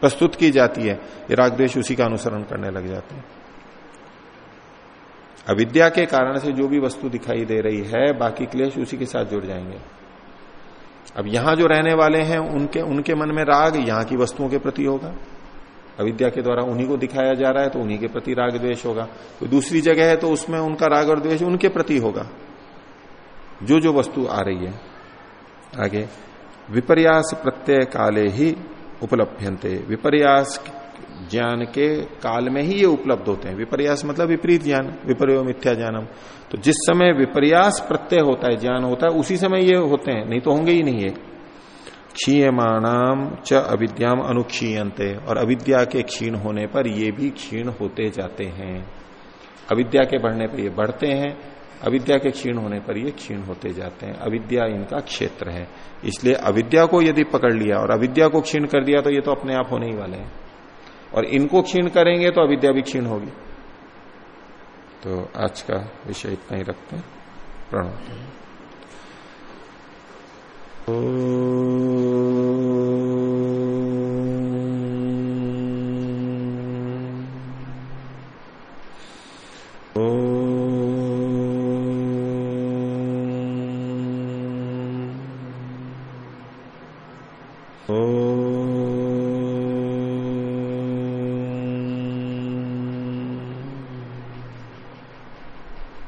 प्रस्तुत की जाती है, ये रागद्वेश उसी का अनुसरण करने लग जाते हैं। अविद्या के कारण से जो भी वस्तु दिखाई दे रही है, बाकी क्लेश उसी के साथ जुड़ जाएँगे। अब यहाँ जो रहने वाले हैं, उनके उनके मन में राग यहाँ की वस्तुओं के प्रति होगा। अविद्या के द्वारा उन्हीं को दिखाया जा रहा है तो उन्हीं के प्रति राग द्वेष होगा। कोई दूसरी जगह है तो उसमें उनका राग और द्वेष उनके प्रति होगा। जो जो वस्तु आ रही है, आगे, विपर्यास प्रत्यय काले ही उपलब्धते विपर्यास ज्ञान के काल में ही ये उपलब्ध होते हैं। विपर्यास मतलब विपरीत ज्ञान, विपर्य मिथ्या ज्ञानम। तो जिस समय विपर्यास प्रत्यय होता है, ज्ञान होता है, उसी समय ये होते हैं। नहीं तो होंगे ही नहीं है क्षीयमाणाम च अविद्याम अनुक्षीयंते और अविद्या के क्षीण होने पर ये भी क्षीण होते जाते हैं। अविद्या के बढ़ने पर ये बढ़ते हैं, अविद्या के क्षीण होने पर ये क्षीण होते जाते हैं। अविद्या इनका क्षेत्र है। इसलिए अविद्या को यदि पकड़ लिया और अविद्या को क्षीण कर दिया तो ये तो अपने आप होने ही वाले हैं। और इनको क्षीण करेंगे तो अविद्या भी क्षीण होगी। तो आज का विषय इतना ही रखते हैं। प्रणव। Oh.